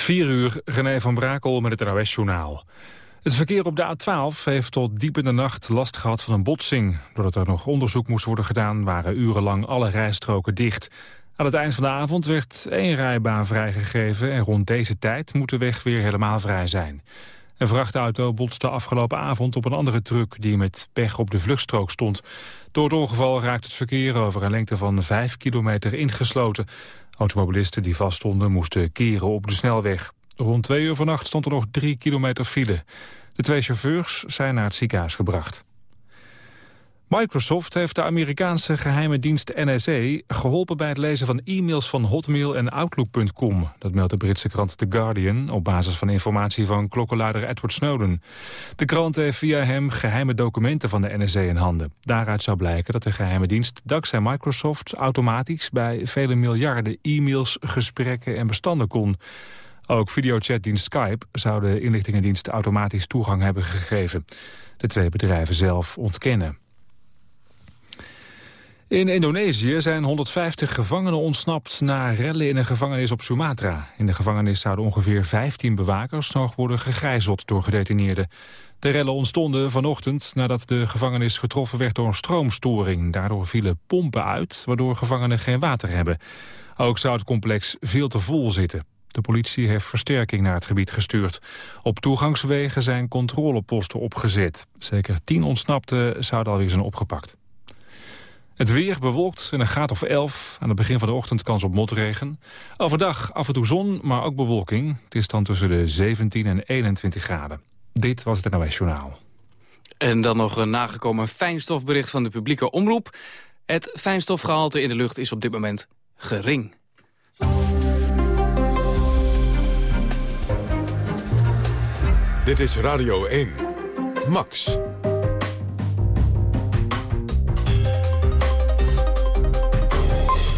4 uur, René van Brakel met het NOS-journaal. Het verkeer op de A12 heeft tot diep in de nacht last gehad van een botsing. Doordat er nog onderzoek moest worden gedaan... waren urenlang alle rijstroken dicht. Aan het eind van de avond werd één rijbaan vrijgegeven... en rond deze tijd moet de weg weer helemaal vrij zijn. Een vrachtauto botste afgelopen avond op een andere truck... die met pech op de vluchtstrook stond. Door het ongeval raakt het verkeer over een lengte van 5 kilometer ingesloten. Automobilisten die vaststonden moesten keren op de snelweg. Rond twee uur vannacht stond er nog drie kilometer file. De twee chauffeurs zijn naar het ziekenhuis gebracht. Microsoft heeft de Amerikaanse geheime dienst NSA geholpen bij het lezen van e-mails van Hotmail en Outlook.com. Dat meldt de Britse krant The Guardian op basis van informatie van klokkenluider Edward Snowden. De krant heeft via hem geheime documenten van de NSA in handen. Daaruit zou blijken dat de geheime dienst dankzij Microsoft automatisch bij vele miljarden e-mails, gesprekken en bestanden kon. Ook videochatdienst Skype zou de inlichtingendienst automatisch toegang hebben gegeven. De twee bedrijven zelf ontkennen. In Indonesië zijn 150 gevangenen ontsnapt na rellen in een gevangenis op Sumatra. In de gevangenis zouden ongeveer 15 bewakers nog worden gegijzeld door gedetineerden. De rellen ontstonden vanochtend nadat de gevangenis getroffen werd door een stroomstoring. Daardoor vielen pompen uit, waardoor gevangenen geen water hebben. Ook zou het complex veel te vol zitten. De politie heeft versterking naar het gebied gestuurd. Op toegangswegen zijn controleposten opgezet. Zeker tien ontsnapten zouden alweer zijn opgepakt. Het weer bewolkt en een graad of 11. Aan het begin van de ochtend kans op motregen. Overdag af en toe zon, maar ook bewolking. Het is dan tussen de 17 en 21 graden. Dit was het NOS Journaal. En dan nog een nagekomen fijnstofbericht van de publieke omroep. Het fijnstofgehalte in de lucht is op dit moment gering. Dit is Radio 1. Max.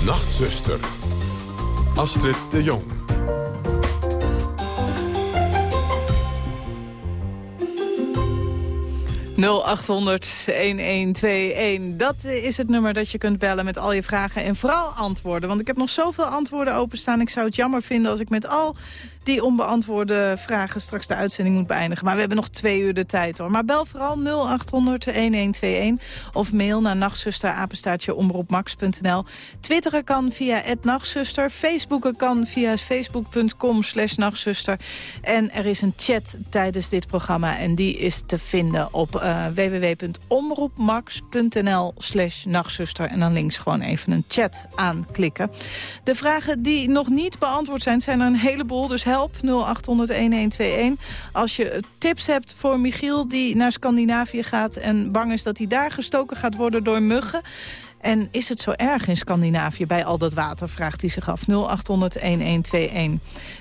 Nachtzuster. Astrid de Jong. ...0800-1121. Dat is het nummer dat je kunt bellen met al je vragen en vooral antwoorden. Want ik heb nog zoveel antwoorden openstaan. Ik zou het jammer vinden als ik met al die onbeantwoorde vragen straks de uitzending moet beëindigen. Maar we hebben nog twee uur de tijd hoor. Maar bel vooral 0800-1121 of mail naar nachtzusterapenstaatje omroepmax.nl. Twitteren kan via @nachtzuster, Facebooken kan via facebook.com slash nachtzuster. En er is een chat tijdens dit programma en die is te vinden op uh, www.omroepmax.nl slash nachtzuster. En dan links gewoon even een chat aanklikken. De vragen die nog niet beantwoord zijn, zijn er een heleboel. Dus help 0800-1121. Als je tips hebt voor Michiel die naar Scandinavië gaat... en bang is dat hij daar gestoken gaat worden door muggen... En is het zo erg in Scandinavië bij al dat water, vraagt hij zich af. 0800-1121.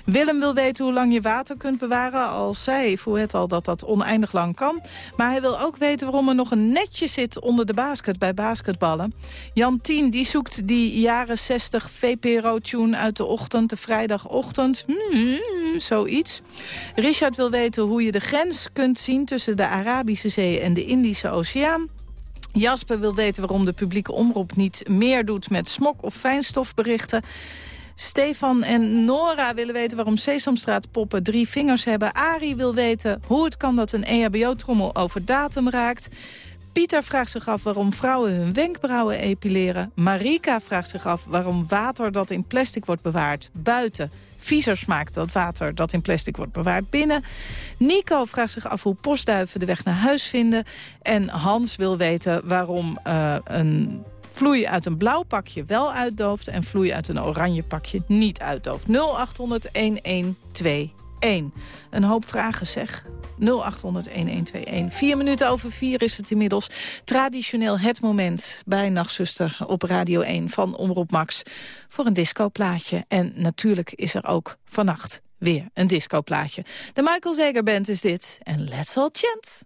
Willem wil weten hoe lang je water kunt bewaren. Al zei het al dat dat oneindig lang kan. Maar hij wil ook weten waarom er nog een netje zit onder de basket bij basketballen. Jan Tien die zoekt die jaren 60 VPRO-tune uit de ochtend, de vrijdagochtend. Hmm, zoiets. Richard wil weten hoe je de grens kunt zien tussen de Arabische Zee en de Indische Oceaan. Jasper wil weten waarom de publieke omroep niet meer doet met smok- of fijnstofberichten. Stefan en Nora willen weten waarom Sesamstraatpoppen drie vingers hebben. Ari wil weten hoe het kan dat een EHBO-trommel over datum raakt. Pieter vraagt zich af waarom vrouwen hun wenkbrauwen epileren. Marika vraagt zich af waarom water dat in plastic wordt bewaard buiten viezer smaakt dat water dat in plastic wordt bewaard binnen. Nico vraagt zich af hoe postduiven de weg naar huis vinden. En Hans wil weten waarom uh, een vloei uit een blauw pakje wel uitdooft... en vloei uit een oranje pakje niet uitdooft. 0800 1121. Een hoop vragen zeg. 0800-1121. Vier minuten over vier is het inmiddels. Traditioneel het moment bij Nachtzuster op Radio 1 van Omroep Max... voor een discoplaatje. En natuurlijk is er ook vannacht weer een discoplaatje. De Michael Zeger Band is dit. En let's all chant.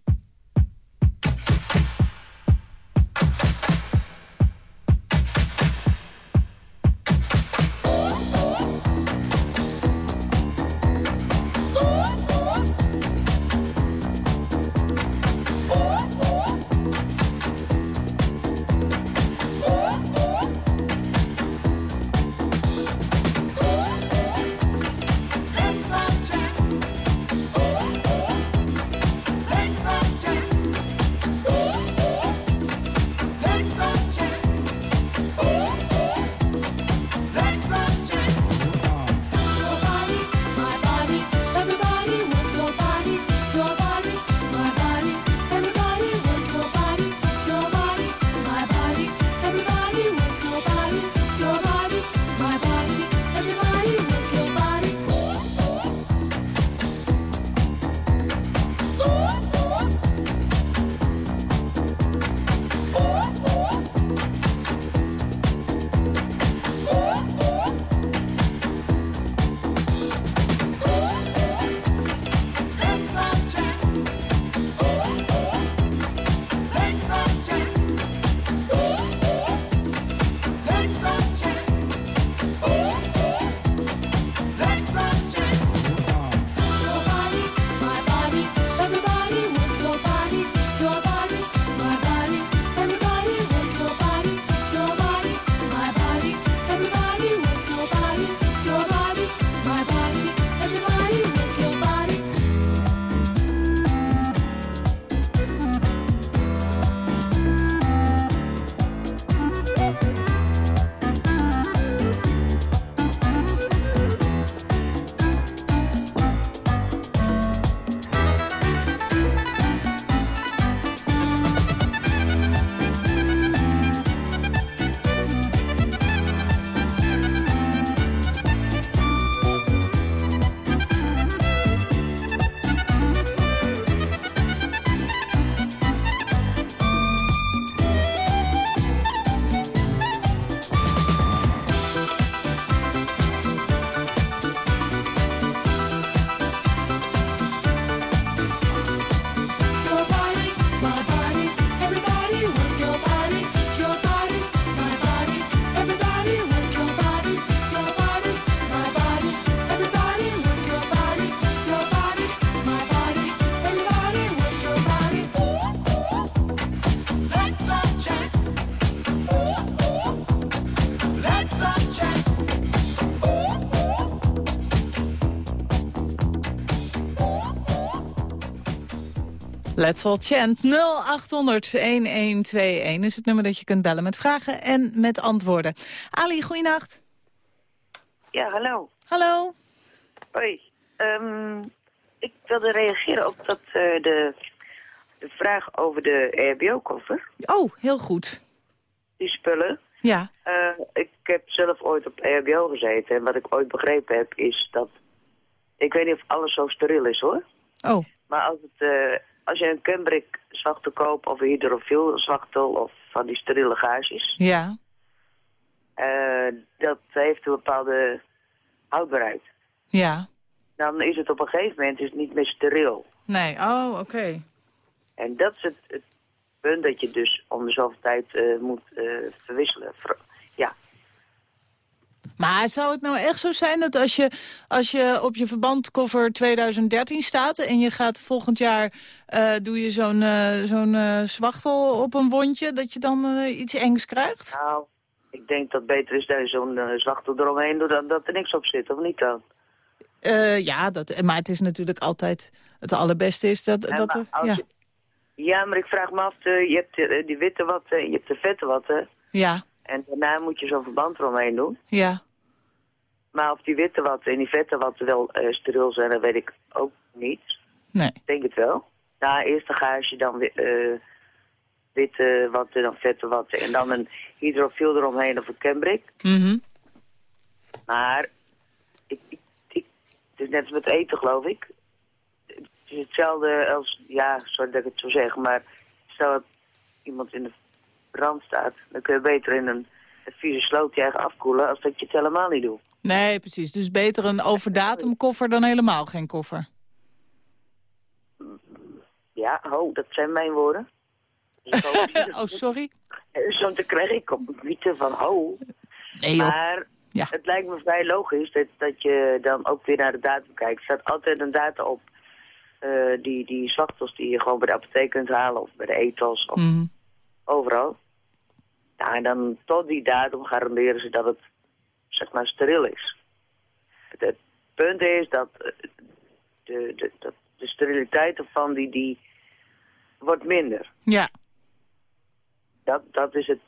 Let's all chant 0800-1121 is het nummer dat je kunt bellen met vragen en met antwoorden. Ali, goeienacht. Ja, hallo. Hallo. Hoi. Um, ik wilde reageren op dat, uh, de, de vraag over de EHBO-koffer. Oh, heel goed. Die spullen. Ja. Uh, ik heb zelf ooit op EHBO gezeten en wat ik ooit begrepen heb is dat... Ik weet niet of alles zo steriel is hoor. Oh. Maar als, het, uh, als je een Cambric zwachtel koopt of een hydrofiel zwachtel of van die steriele gaasjes... Ja. Uh, dat heeft een bepaalde houdbaarheid. Ja. Dan is het op een gegeven moment is het niet meer steriel. Nee, oh, oké. Okay. En dat is het, het, punt dat je dus om de zoveel tijd uh, moet uh, verwisselen. Ja. Maar zou het nou echt zo zijn dat als je, als je op je verbandkoffer 2013 staat... en je gaat volgend jaar, uh, doe je zo'n zo'n zwachtel op een wondje... dat je dan iets engs krijgt? Nou, ik denk dat beter is dat je zo'n zwachtel eromheen doet... dan dat er niks op zit, of niet dan? ja, dat, maar het is natuurlijk altijd... Het allerbeste is dat... Ja, dat er, ja. Je, ja, maar ik vraag me af, je hebt de, die witte watten, je hebt de vette watten. Ja. En daarna moet je zo'n verband eromheen doen. Ja. Maar of die witte watten en die vette watten wel uh, steriel zijn, dat weet ik ook niet. Nee. Ik denk het wel. Nou, eerst een gaasje, dan uh, witte watten, dan vette watten. En dan een hydrofiel eromheen of een cambric. Mm -hmm. Maar, ik, ik, ik, het is net als met eten, geloof ik. Het is hetzelfde als, ja, sorry dat ik het zo zeg, maar stel dat iemand in de brand staat, dan kun je beter in een, een vieze sloot je eigen afkoelen als dat je het helemaal niet doet. Nee, precies. Dus beter een overdatum koffer dan helemaal geen koffer. Ja, ho, dat zijn mijn woorden. Oh, sorry. Zo te krijg ik op mythe van ho. Nee, joh. Maar ja. het lijkt me vrij logisch dat, dat je dan ook weer naar de datum kijkt. Er staat altijd een datum op uh, die, die die je gewoon bij de apotheek kunt halen of bij de etels of mm. overal. Ja, en dan tot die datum garanderen ze dat het zeg maar steriel is. Het, het punt is dat de, de, de, de steriliteit ervan die, die wordt minder. Ja. Dat, dat is het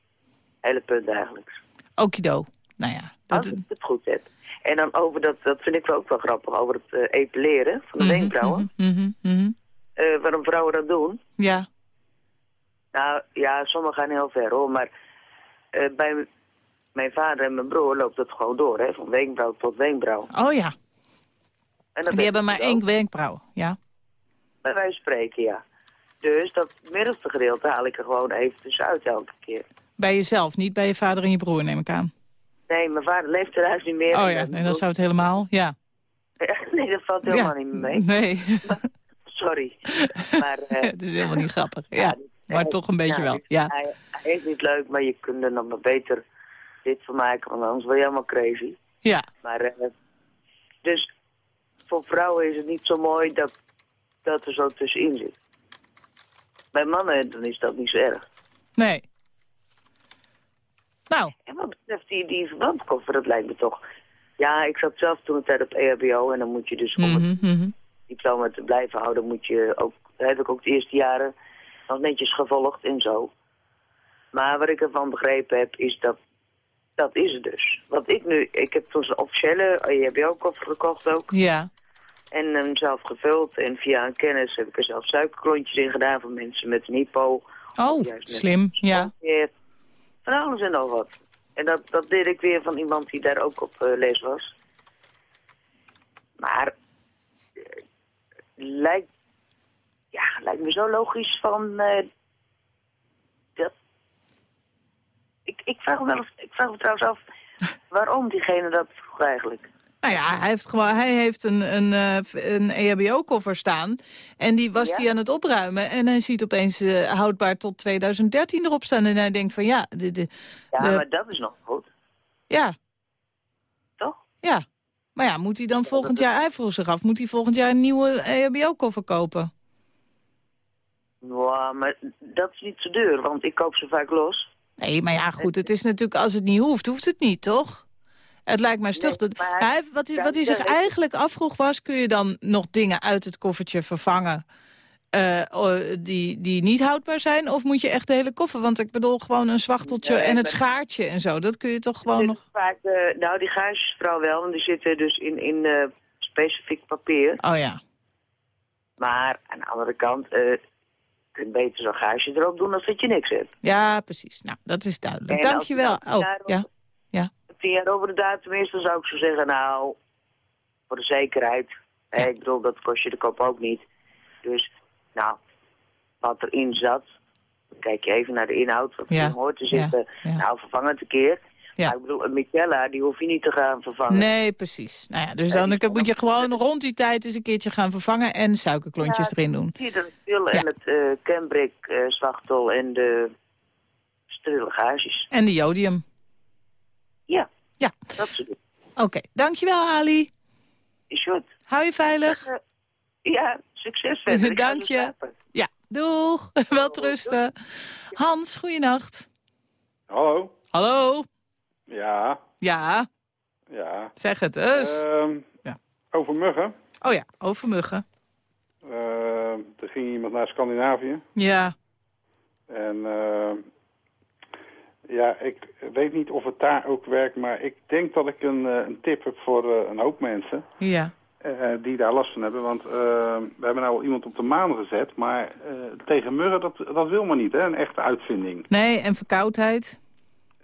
hele punt eigenlijk. Okido. Nou ja. Dat... Als ik het goed heb. En dan over dat, dat vind ik wel ook wel grappig, over het uh, epileren van de mm -hmm, wenkbrauwen. Mm -hmm, mm -hmm. uh, waarom vrouwen dat doen? Ja. Nou, ja, sommigen gaan heel ver hoor, maar uh, bij mijn vader en mijn broer loopt het gewoon door, hè, van wenkbrauw tot wenkbrauw. Oh ja. En Die hebben maar één wenkbrauw, ja. Bij wijze van spreken, ja. Dus dat middelste gedeelte haal ik er gewoon even tussenuit elke keer. Bij jezelf, niet bij je vader en je broer, neem ik aan. Nee, mijn vader leeft er huis niet meer. Oh ja, nee, dan zou het helemaal, ja. nee, dat valt helemaal ja. niet meer mee. Nee. Sorry. Maar, uh, het is helemaal niet grappig, ja. ja maar toch een beetje ja, wel, ja. Hij, hij, is niet leuk, maar je kunt er nog maar beter dit van maken, want anders word je helemaal crazy. Ja. Maar, uh, dus voor vrouwen is het niet zo mooi dat, dat er zo tussenin zit. Bij mannen dan is dat niet zo erg. Nee. Nou. En wat betreft die, die verbandkoffer, dat lijkt me toch... Ja, ik zat zelf toen een tijd op EHBO en dan moet je dus om het mm -hmm. diploma te blijven houden, moet je ook... Dat heb ik ook de eerste jaren nog netjes gevolgd en zo. Maar wat ik ervan begrepen heb, is dat... Dat is het dus. Wat ik nu... Ik heb toen een officiële EHBO-koffer gekocht ook. Ja. En hem zelf gevuld. En via een kennis heb ik er zelf suikerklontjes in gedaan voor mensen met een hypo. Oh, slim, ja. Van alles en nog wat. En dat, dat deed ik weer van iemand die daar ook op uh, les was. Maar... Uh, lijkt... Ja, lijkt me zo logisch van... Uh, dat... Ik, ik, vraag me wel eens, ik vraag me trouwens af... waarom diegene dat vroeg eigenlijk. Nou ja, hij heeft, gewoon, hij heeft een, een, een EHBO-koffer staan. En die was hij ja? aan het opruimen. En hij ziet opeens uh, houdbaar tot 2013 erop staan. En hij denkt van ja... De, de, ja, de... maar dat is nog goed. Ja. Toch? Ja. Maar ja, moet hij dan ja, volgend jaar... Hij vroeg zich af, moet hij volgend jaar een nieuwe EHBO-koffer kopen? Ja, maar dat is niet zo duur, want ik koop ze vaak los. Nee, maar ja, goed, het is natuurlijk... Als het niet hoeft, hoeft het niet, toch? Het lijkt mij stug. Nee, dat, hij, wat, hij, wat hij zich eigenlijk afvroeg was... kun je dan nog dingen uit het koffertje vervangen... eh, oh, die, die niet houdbaar zijn? Of moet je echt de hele koffer? Want ik bedoel gewoon een zwachteltje en het schaartje en zo. Dat kun je toch gewoon nog... Vaak, eh, nou, die gaasjes vooral wel, want die zitten dus in, in eh, specifiek papier. Oh ja. Maar aan de andere kant, kunt beter zo'n gaasje erop doen als dat je niks hebt. Ja, precies. Nou, dat is duidelijk. Dank je wel. dan Oh, ja. Ja. Tien jaar over de datum is, dan zou ik zo zeggen, nou, voor de zekerheid. ik bedoel, dat kost je de kop ook niet. Dus, nou, wat erin zat, dan kijk je even naar de inhoud, wat Ja, erin hoort te zitten. ja. Nou, vervang het een keer. Ja. Ik bedoel, een Michela, die hoef je niet te gaan vervangen. Nee, precies. Nou ja, dus dan moet je gewoon rond die tijd eens een keertje gaan vervangen... en suikerklontjes Ja, erin doen. Zie je dat Ja. en het eh cambric, eh zwachtel en de sterille gaasjes. En de jodium. Ja, Ja, dat soort dingen. oké. Dankjewel, Ali. Is goed. Hou je veilig. Eh, ja, succes verder. Dank zo je. Ja, doeg. Wel rusten. Hans, goeienacht. Hallo? Hallo. Ja, Ja, ja. zeg het eens. Ehm, Ja. Over muggen. oh ja, over muggen. Ehm, er ging iemand naar Scandinavië. Ja, En ehm, ja, ik weet niet of het daar ook werkt, maar ik denk dat ik een, eh, een tip heb voor eh, een hoop mensen ja. eh, die daar last van hebben. Want we hebben nou al iemand op de maan gezet, maar tegen muggen, dat, dat wil maar niet, hè? Een echte uitvinding. Nee, en verkoudheid.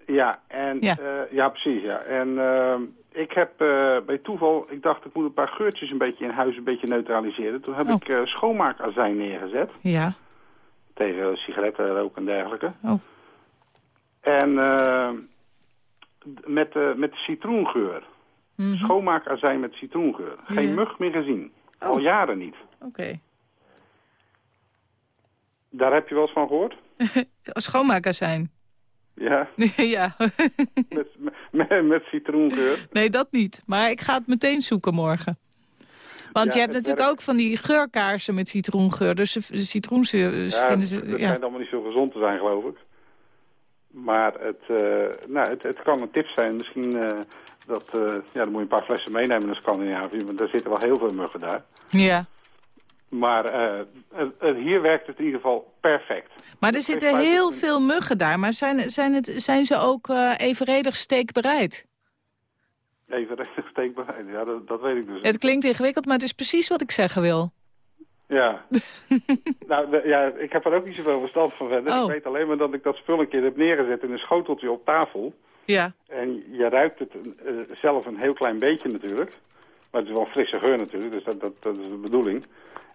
Ja, en, Ja. ja. ja precies. Ja. En ehm, ik heb eh, bij toeval, ik dacht ik moet een paar geurtjes een beetje in huis een beetje neutraliseren. Toen heb Oh. ik eh, schoonmaakazijn neergezet Ja. tegen sigarettenrook en dergelijke. Oh. En ehm, met, eh, met citroengeur. Mhm. Schoonmaakazijn met citroengeur. Geen Ja. mug meer gezien. Al Oh. jaren niet. Oké. Daar heb je wel eens van gehoord? Schoonmaakazijn. Ja, ja. met, met, met citroengeur. nee, dat niet. Maar ik ga het meteen zoeken morgen. Want Ja, je hebt het natuurlijk ook van die geurkaarsen met citroengeur. Dus de citroenzuur dus Ja, vinden ze... Ja. schijnt allemaal niet zo gezond te zijn, geloof ik. Maar het, eh, nou, het, het kan een tip zijn. Misschien eh, dat, eh, ja, dan moet je een paar flessen meenemen naar Scandinavië. Want daar zitten wel heel veel muggen daar. ja. Maar eh, hier werkt het in ieder geval perfect. Maar er zitten heel veel muggen daar. Maar zijn, zijn, het, zijn ze ook eh, evenredig steekbereid? Even recht steekbaar. Ja, dat, dat weet ik dus. Het klinkt ingewikkeld, maar het is precies wat ik zeggen wil. Ja. nou, ja, ik heb er ook niet zoveel verstand van verder. Oh. Ik weet alleen maar dat ik dat spul een keer heb neergezet in een schoteltje op tafel. Ja. En je ruikt het eh, zelf een heel klein beetje natuurlijk. Maar het is wel een frisse geur natuurlijk, dus dat, dat, dat is de bedoeling.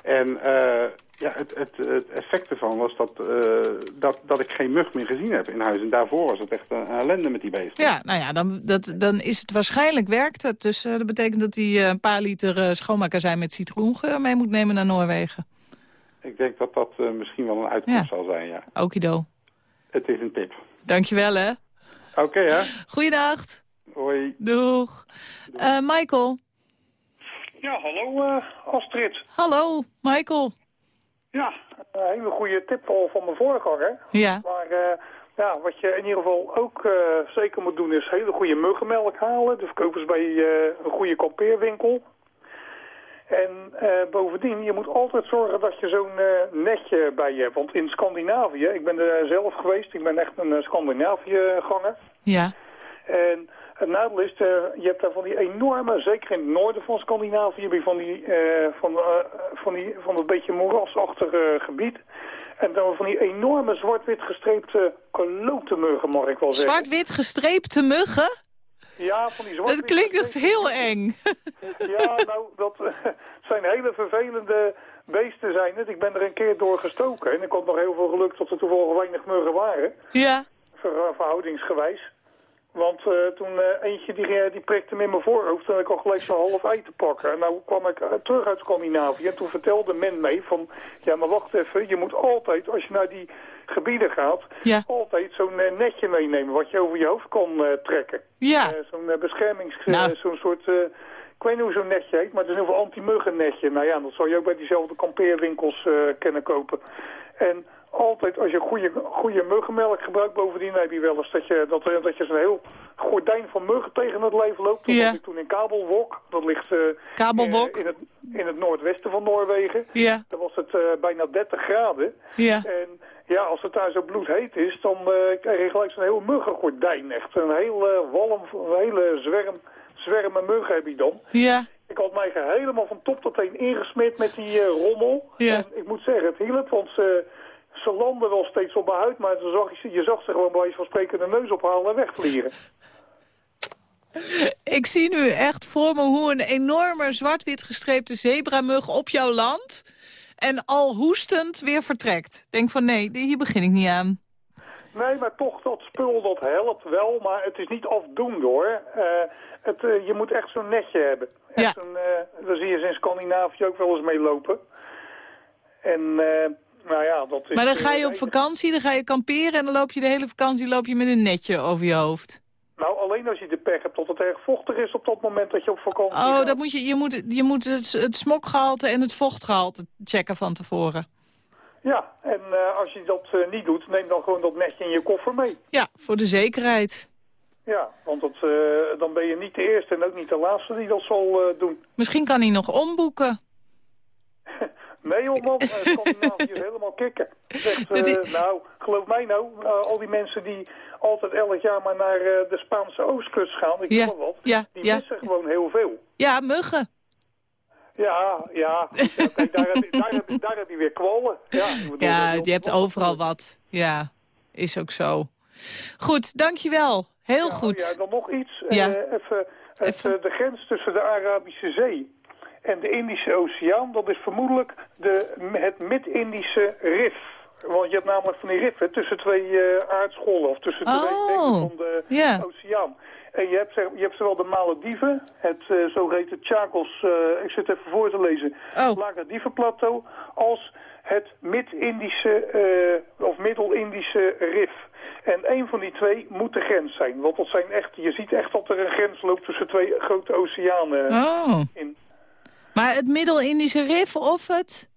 En eh, ja, het, het, het effect ervan was dat, eh, dat, dat ik geen mug meer gezien heb in huis. En daarvoor was het echt een, ellende met die beesten. Ja, nou ja, dan, dat, dan is het waarschijnlijk werkt het. Dus eh, dat betekent dat hij een paar liter eh, schoonmaakazijn met citroengeur mee moet nemen naar Noorwegen. Ik denk dat dat misschien wel een uitkomst Ja. zal zijn, ja. Okido. Het is een tip. Dankjewel, hè. Oké, hè. Goeienacht. Hoi. Doeg. Eh, Michael. Ja, hallo eh, Astrid. Hallo, Michael. Ja, een hele goede tip al van mijn voorganger. Ja. Maar eh, ja, wat je in ieder geval ook eh, zeker moet doen is hele goede muggenmelk halen. De verkopen ze bij een goede kampeerwinkel. En bovendien, je moet altijd zorgen dat je zo'n netje bij je hebt. Want in Scandinavië, ik ben er zelf geweest, ik ben echt een Scandinavië-ganger. Ja. En het nadeel is, eh, je hebt daar van die enorme, zeker in het noorden van Scandinavië, heb je van, die, eh, van, eh, van, die, van dat beetje moerasachtige gebied. En dan van die enorme zwart-wit gestreepte klotenmuggen, mag ik wel zeggen. Zwart-wit gestreepte muggen? Ja, van die zwart Dat klinkt echt heel eng. Ja, nou, dat eh, zijn hele vervelende beesten zijn het. Ik ben er een keer door gestoken en ik had nog heel veel geluk dat er toevallig weinig muggen waren. Ja. ver- verhoudingsgewijs. Want eh, toen eh, eentje die, eh, die prikte me in mijn voorhoofd en ik al gelijk zo'n half ei te pakken. En nou kwam ik terug uit Scandinavië en toen vertelde men mee van... Ja, maar wacht even, je moet altijd, als je naar die gebieden gaat... Ja. altijd zo'n netje meenemen wat je over je hoofd kan trekken. Ja. Zo'n beschermings... Nou. zo'n soort... eh, ik weet niet hoe zo'n netje heet, maar het is een heel veel anti-muggennetje. Nou ja, dat zou je ook bij diezelfde kampeerwinkels kunnen kopen. En altijd, als je goede, goede muggenmelk gebruikt, bovendien heb je wel eens dat je, dat, dat je zo'n heel gordijn van muggen tegen het leven loopt. Ja. was ik toen in Kabelwok. Dat ligt eh, Kabelwok? In, in, het, in het noordwesten van Noorwegen. Ja, Daar was het eh, bijna 30 graden. ja. En ja, als het daar zo bloedheet is, dan eh, krijg je gelijk zo'n heel muggengordijn. Echt een hele walm, een hele zwerm, zwermen muggen heb je dan. Ja, Ik had mij helemaal van top tot teen ingesmeerd met die eh, rommel. Ja. En ik moet zeggen, het hielp, want ze, ze landden wel steeds op mijn huid. Maar zag je, zag ze gewoon bij van spreken de neus ophalen en wegvliegen. ik zie nu echt voor me hoe een enorme zwart-wit gestreepte zebramug op jouw land... en al hoestend weer vertrekt. Denk van nee, hier begin ik niet aan. Nee, maar toch, dat spul, dat helpt wel. Maar het is niet afdoende, hoor. Eh, het, eh, je moet echt zo'n netje hebben. Echt Ja. een, eh, daar zie je ze in Scandinavië ook wel eens mee lopen. En, eh, nou ja, dat is... Maar dan ga je op vakantie, dan ga je kamperen... en dan loop je de hele vakantie loop je met een netje over je hoofd. Nou, alleen als je de pech hebt dat het erg vochtig is op dat moment dat je op vakantie Oh, gaat. dat moet je, je moet, je moet het, het smokgehalte en het vochtgehalte checken van tevoren. Ja, en eh, als je dat eh, niet doet, neem dan gewoon dat netje in je koffer mee. Ja, voor de zekerheid. Ja, want dat, eh, dan ben je niet de eerste en ook niet de laatste die dat zal doen. Misschien kan hij nog omboeken. Nee joh man, eh, Scandinavië is helemaal kicken. Zegt, eh, is- nou, geloof mij nou, eh, al die mensen die altijd elk jaar maar naar eh, de Spaanse oostkust gaan, ik Ja, maar wat, ja, die ja. missen gewoon heel veel. Ja, muggen. Ja, ja, goed, ja, kijk, daar, heb je, daar, heb je, daar heb je weer kwallen. Ja, Ja, je hebt overal wat. Ja, is ook zo. Goed, dankjewel. Heel Ja, goed. Ja, dan nog iets. Ja. Eh, even, het, Even. eh, de grens tussen de Arabische Zee en de Indische Oceaan, dat is vermoedelijk de, het Mid-Indische Rif. Want je hebt namelijk van die riffen tussen twee eh aardscholven, of tussen twee Oh, delen van de oceaan. En je hebt, zeg, je hebt zowel de Malediven, het uh, zogeheten Chagos, uh, ik zit even voor te lezen, Oh. Lagadievenplateau, als het Mid-Indische uh, of Middel-Indische Rif. En een van die twee moet de grens zijn. Want dat zijn echt, je ziet echt dat er een grens loopt tussen twee grote oceanen Oh. in. Maar het Middel-Indische Rif of het...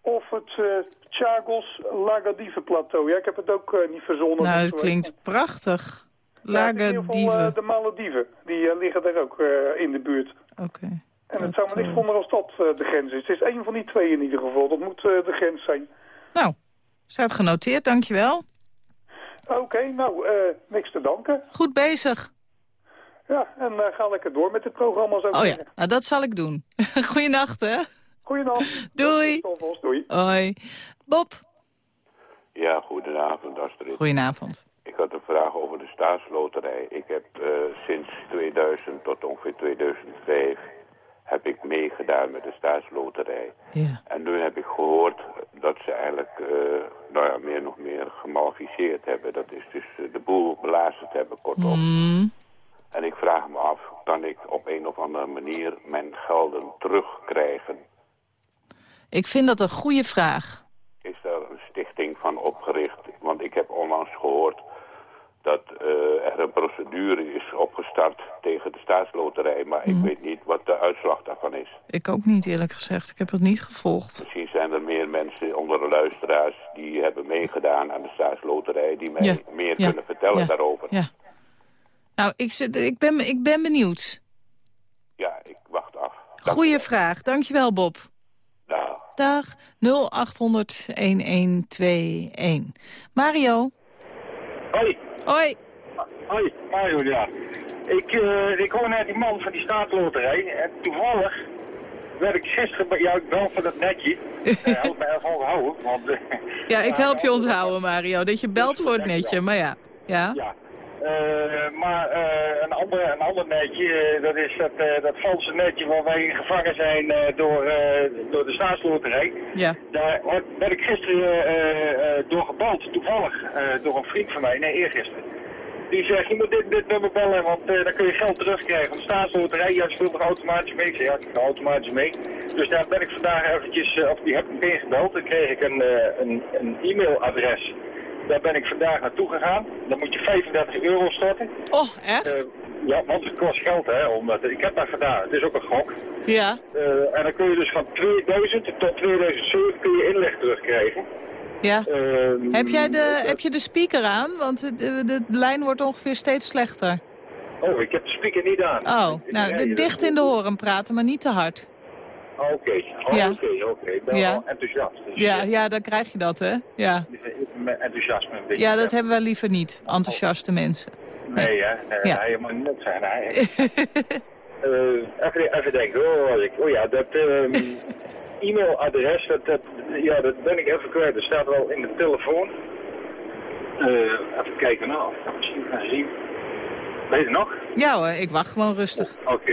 Of het uh, Chagos Lagadievenplateau. Ja, ik heb het ook uh, niet verzonnen. Nou, het klinkt prachtig. Lagadieven. Ja, in ieder geval uh, de Malediven. Die liggen daar ook in de buurt. Oké. Okay. En het zou me niks wonderen als dat de grens is. Het is één van die twee in ieder geval. Dat moet de grens zijn. Nou, staat genoteerd, dankjewel. Oké, okay, nou, niks te danken. Goed bezig. Ja, en uh, ga lekker door met dit programma. Zo oh ja, nou, dat zal ik doen. Goeienacht, hè? Goeienacht. Doei. Tot doei. Hoi. Bob. Ja, goedenavond Astrid. Goedenavond. Ik had een vraag over de staatsloterij. Ik heb uh, sinds 2000 tot ongeveer 2005 heb ik meegedaan met de staatsloterij. Ja. En nu heb ik gehoord dat ze eigenlijk, uh, nou ja, meer nog meer gemalificeerd hebben. Dat is dus uh, de boel belazerd hebben, kortom. Mm. En ik vraag me af, kan ik op een of andere manier mijn gelden terugkrijgen? Ik vind dat een goede vraag. Is daar een stichting van opgericht? Want ik heb onlangs gehoord dat uh, er een procedure is opgestart tegen de staatsloterij. Maar ik weet niet wat de uitslag daarvan is. Ik ook niet, eerlijk gezegd. Ik heb het niet gevolgd. Misschien zijn er meer mensen onder de luisteraars... die hebben meegedaan aan de staatsloterij... die mij ja. meer ja. kunnen vertellen ja. daarover. Ja. Nou, ik, ik, ben, ik ben benieuwd. Ja, ik wacht af. Dank Goeie vraag. Dankjewel, Bob. Dag. Dag. 0800-1121. Mario. Hoi. Hoi. Hoi, Mario, ja. Ik, uh, ik hoor net die man van die staatsloterij. En toevallig werd ik gisteren bij jou wel van dat netje. uh, help me even onthouden. Want, uh, ja, ik help je onthouden, Mario. Dat je belt voor het netje, maar ja. Ja. ja. Uh, maar uh, een, ander, een ander netje, uh, dat is dat, dat valse netje waar wij gevangen zijn door, door de staatsloterij. Ja. Daar werd ik gisteren door gebeld, toevallig, door een vriend van mij, nee eergisteren. Die zegt, je moet dit, dit nummer bellen, want dan kun je geld terugkrijgen. Want de staatsloterij, ja, speelt toch automatisch mee? Ik zeg, ja, ik ga automatisch mee. Dus daar ben ik vandaag eventjes, of die heb ik meteen gebeld. Dan kreeg ik een, een, een e-mailadres. Daar ben ik vandaag naartoe gegaan. Dan moet je 35 euro storten. Oh, echt? Uh, ja, want het kost geld, hè. Omdat, ik heb dat gedaan. Het is ook een gok. Ja. Uh, en dan kun je dus van 2000 tot 2007 kun je inleg terugkrijgen. Ja. Ehm, Heb jij de, heb je de speaker aan? Want de, de, de lijn wordt ongeveer steeds slechter. Oh, ik heb de speaker niet aan. Oh, Ik- nou, nee, dicht in de horen praten, maar niet te hard. Oh, Oké, Ja. oké, oké. Ik ben Ja. wel enthousiast. Dus, Ja, eh, ja, dan krijg je dat, hè? Ja, Enthousiasme een beetje. ja dat hebben wij liever niet, enthousiaste mensen. Nee, hè? Nee, Ja. Hij moet net zijn. Hij... Eh, even, even denken, was ik. Oh ja, dat ehm, e-mailadres, dat, dat, ja, dat ben ik even kwijt. Dat staat wel in de telefoon. Eh, even kijken, nou, misschien gaan zien. Weet je nog? Ja hoor, ik wacht gewoon rustig. Oké.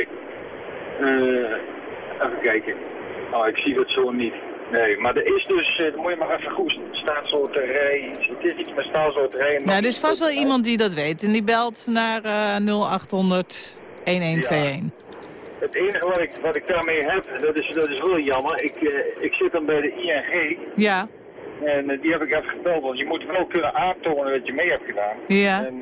Eh, even kijken. Oh, ik zie dat zo niet. Nee, maar er is dus, dan moet je maar even goed, staatsloterij. Het is iets met staatsloterij. Nou, er is vast wel iemand die dat weet. En die belt naar eh 0800 1121. Het enige wat ik, wat ik daarmee heb, dat is, dat is wel jammer. Ik, eh, ik zit dan bij de ING Ja, en eh, die heb ik even gebeld. Want je moet wel kunnen aantonen dat je mee hebt gedaan. ja. En,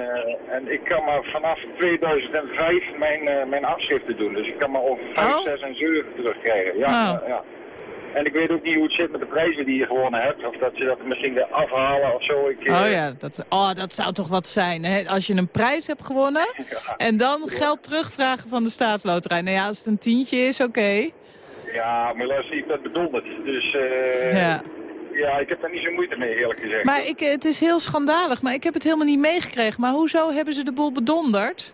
en ik kan maar vanaf 2005 mijn, mijn afschriften doen. Dus ik kan maar over 5, Oh. 6 en 7 terugkrijgen. Ja, Oh. ja, ja. En ik weet ook niet hoe het zit met de prijzen die je gewonnen hebt. Of dat ze dat misschien weer afhalen of zo. Ik, eh, Oh ja, dat, oh, dat zou toch wat zijn. Hè? Als je een prijs hebt gewonnen en dan geld terugvragen van de staatsloterij. Nou ja, als het een tientje is, oké. Ja, maar luister, ik ben bedonderd. Dus eh, Ja. ja, ik heb daar niet zo moeite mee eerlijk gezegd. Maar ik, het is heel schandalig, maar ik heb het helemaal niet meegekregen. Maar hoezo hebben ze de boel bedonderd?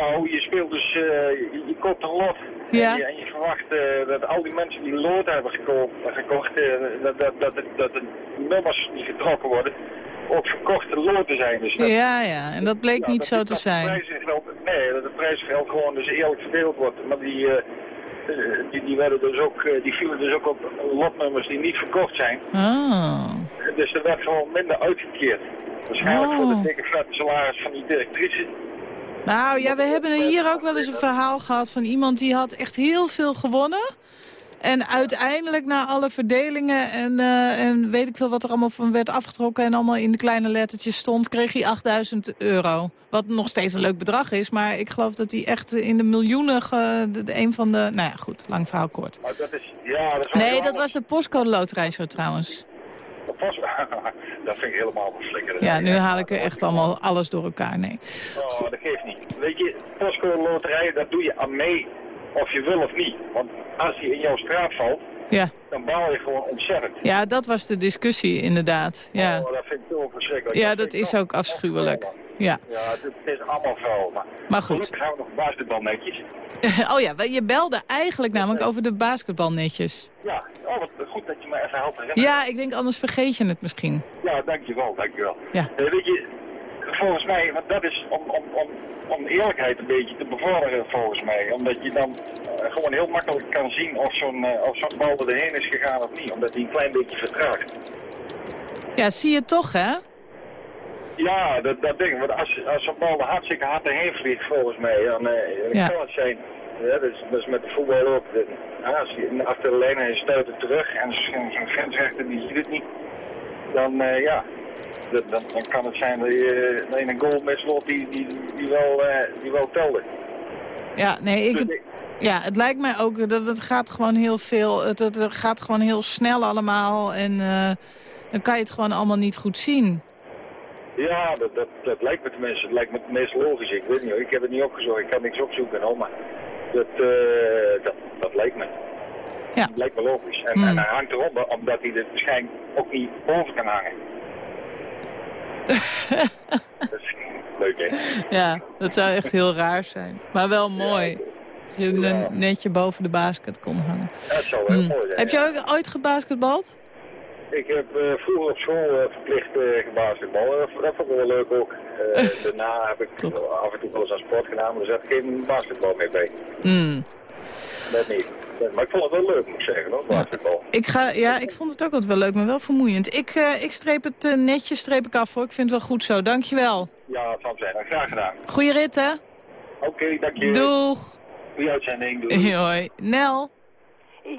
Nou, je speelt dus, eh, je, je koopt een lot. Ja. En, je, en je verwacht eh, dat al die mensen die lot hebben gekocht, gekocht eh, dat, dat, dat, dat de nummers die getrokken worden, ook verkochte loten zijn. Dus dat, Ja, ja, en dat bleek niet dat- zo dat te de zijn. nee, dat de prijsgeld gewoon dus eerlijk verdeeld wordt. Maar die, die, die, werden dus ook, die vielen dus ook op lotnummers die niet verkocht zijn. Oh. Dus er werd gewoon minder uitgekeerd. Waarschijnlijk voor Oh. de dikke vette salaris van die directrice. Nou ja, we hebben hier ook wel eens een verhaal gehad van iemand die had echt heel veel gewonnen. En uiteindelijk na alle verdelingen en, eh, en weet ik veel wat er allemaal van werd afgetrokken... en allemaal in de kleine lettertjes stond, kreeg hij 8000 euro. Wat nog steeds een leuk bedrag is, maar ik geloof dat hij echt in de miljoenen... ge- de, de- een van de... Nou ja, goed, lang verhaal kort. Maar dat is, ja, dat is Nee, dat was de postcode loterij zo trouwens. Dat vind ik helemaal. Ja, nu haal ik er echt allemaal alles door elkaar, nee. Oh, dat geeft niet. Weet je, postcode loterij, dat doe je aan mee of je wil of niet. Want als die in jouw straat valt, Ja, dan baal je gewoon ontzettend. ja dat was de discussie inderdaad. Ja, Oh, dat vind ik zo verschrikkelijk. ja dat is ook afschuwelijk. Ja, Ja, het, is allemaal vuil. Maar, Maar goed. Gelukkig gaan we nog basketbal netjes. oh ja, je belde eigenlijk namelijk over de basketbalnetjes. Ja, oh, wat me even herinneren. Ja, ik denk anders vergeet je het misschien. Ja, dankjewel, dankjewel. Ja. Eh, weet je, volgens mij, want dat is om, om, om, om eerlijkheid een beetje te bevorderen volgens mij. Omdat je dan eh, gewoon heel makkelijk kan zien of zo'n of zo'n bal er heen is gegaan of niet. Omdat die een klein beetje vertraagt. Ja, zie je toch, hè? Ja, dat, dat ik. Want als, als zo'n bal er hartstikke hard heen vliegt volgens mij, dan, Ja. kan het zijn. Ja, dat, is, dat is met de voetbal ook. Als je achter de lijn en je stuit het terug en zo'n grensrechter die ziet het niet. Dan, eh, ja, dan, dan kan het zijn dat je, dat je een goal misloopt die, die, die, wel, eh, die wel telde. Ja, nee, Dus ik, ja, het lijkt mij ook, dat het gaat gewoon heel veel, het, het, gaat gewoon heel snel allemaal. En eh, dan kan je het gewoon allemaal niet goed zien. Ja, dat, dat, dat lijkt me tenminste. Het lijkt me het meest logisch. Ik weet niet. Ik heb het niet opgezocht. Ik kan niks opzoeken hoor. Maar dat, eh, dat, dat lijkt me. Ja. Dat lijkt me logisch. En, Hmm. en hij hangt eronder omdat hij er waarschijnlijk ook niet boven kan hangen. dat is leuk hè. Ja, dat zou echt heel raar zijn. Maar wel mooi. Als je netje boven de basket kon hangen. Dat zou wel Hm. mooi zijn. Heb je ook ooit gebasketbald? Ik heb eh, vroeger op school eh, verplicht uh, gebasketbal. Dat, dat vond ik wel leuk ook. Eh, daarna heb ik af en toe wel eens aan sport gedaan, maar er zat geen basketbal meer bij. Hmm. Dat niet. Dat- maar ik vond het wel leuk, moet ik zeggen, hoor, basketbal. Ik, ga, ja, ik vond het ook altijd wel leuk, maar wel vermoeiend. Ik, eh, ik streep het eh, netjes streep ik af hoor. Ik vind het wel goed zo. Dankjewel. Ja, zal zijn. Graag gedaan. Goeie rit hè? Oké, dank je. Doeg. Goeie uitzending. Doei. Hoi. Nel.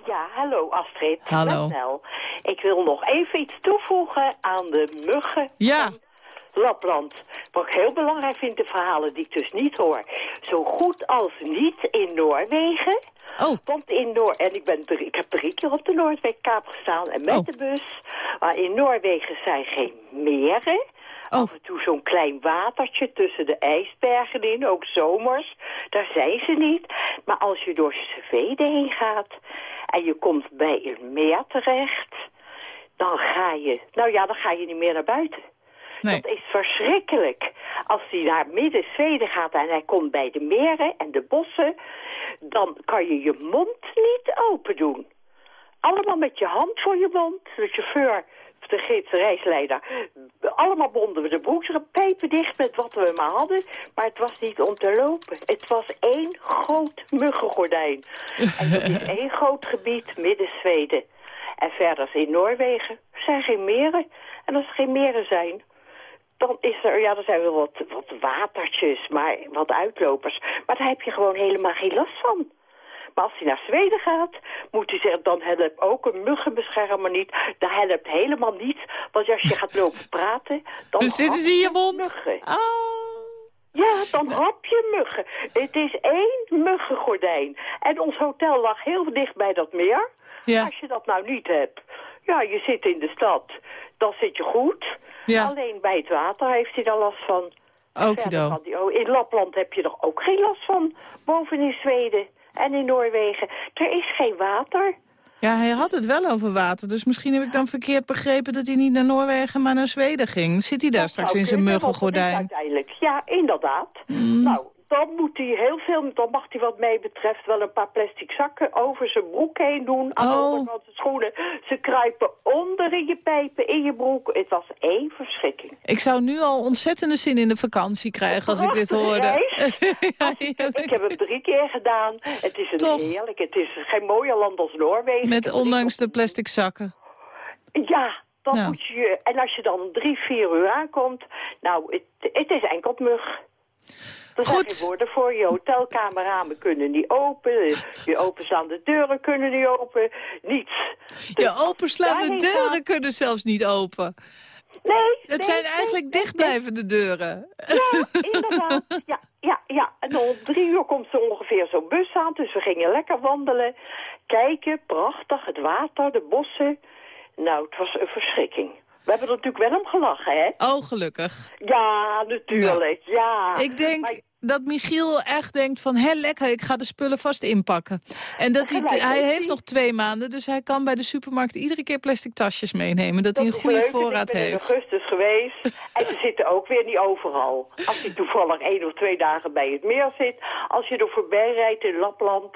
Ja, hallo Astrid. Hallo. Nel. Ik wil nog even iets toevoegen aan de muggen Ja. Lapland. Wat ik heel belangrijk vind, de verhalen die ik dus niet hoor. Zo goed als niet in Noorwegen. Oh. Want in Noor en ik, ben drie, ik heb drie keer op de Noordwijkkaap gestaan en met Oh. de bus. Maar in Noorwegen zijn geen meren. Oh. Af en toe zo'n klein watertje tussen de ijsbergen in, ook zomers. Daar zijn ze niet. Maar als je door Zweden heen gaat en je komt bij een meer terecht... dan ga je, nou ja, dan ga je niet meer naar buiten. Nee. Dat is verschrikkelijk. Als hij naar midden Zweden gaat en hij komt bij de meren en de bossen... dan kan je je mond niet open doen. Allemaal met je hand voor je mond. De chauffeur, de gids, de reisleider. Allemaal bonden we de broekeren pijpen dicht met wat we maar hadden. Maar het was niet om te lopen. Het was één groot muggengordijn. en dat is één groot gebied midden Zweden. En verder in Noorwegen zijn geen meren. En als er geen meren zijn, dan is er, ja, er zijn wel wat, wat watertjes, maar wat uitlopers. Maar daar heb je gewoon helemaal geen last van. Maar als hij naar Zweden gaat, moet hij zeggen, dan helpt ook een muggenbeschermer niet. Dat helpt helemaal niet, want als je gaat lopen praten, dan Dus zitten ze in je mond? Muggen. Oh. Ja, dan hap je muggen. Het is één muggengordijn. En ons hotel lag heel dicht bij dat meer. Ja. Als je dat nou niet hebt, ja, je zit in de stad, dan zit je goed. Ja. Alleen bij het water heeft hij daar last van. Okido. In Lapland heb je er ook geen last van. Boven in Zweden en in Noorwegen. Er is geen water. Ja, hij had het wel over water. Dus misschien heb ik dan verkeerd begrepen dat hij niet naar Noorwegen, maar naar Zweden ging. Zit hij daar Dat straks in zijn muggengordijn? Uiteindelijk, ja, inderdaad. Mm. Nou, dan moet hij heel veel, dan mag hij wat mij betreft wel een paar plastic zakken over zijn broek heen doen. Aan de Oh. onderkant zijn schoenen. Ze kruipen onder in je pijpen, in je broek. Het was één verschrikking. Ik zou nu al ontzettende zin in de vakantie krijgen als ik dit Prachtige hoorde. ja, Ik heb het drie keer gedaan. Het is een heerlijk. Het is geen mooier land als Noorwegen. Met ondanks de plastic zakken. Ja, dan moet je... En als je dan drie, vier uur aankomt... Nou, het, het is enkel mug. Er zijn Goed. geen woorden voor. Je hotelkamerramen kunnen niet open. Je openstaande deuren kunnen niet open. Niets. Dus Je als openslaande deuren gaat- kunnen zelfs niet open. Nee. Het nee, zijn nee, eigenlijk nee, dichtblijvende deuren. Ja, inderdaad. Ja, ja, ja. En om drie uur komt zo ongeveer zo'n bus aan. Dus we gingen lekker wandelen. Kijken, prachtig. Het water, de bossen. Nou, het was een verschrikking. We hebben er natuurlijk wel om gelachen, hè? Oh, gelukkig. Ja, natuurlijk. Ja. Ik denk Maar- dat Michiel echt denkt van, hé lekker, ik ga de spullen vast inpakken. En dat hij, hij heeft heeft hij. nog twee maanden, dus hij kan bij de supermarkt iedere keer plastic tasjes meenemen. Dat, hij een goede leuk. Voorraad Ik ben heeft. in augustus geweest. en ze zitten ook weer niet overal. Als je toevallig één of twee dagen bij het meer zit. Als je er voorbij rijdt in Lapland.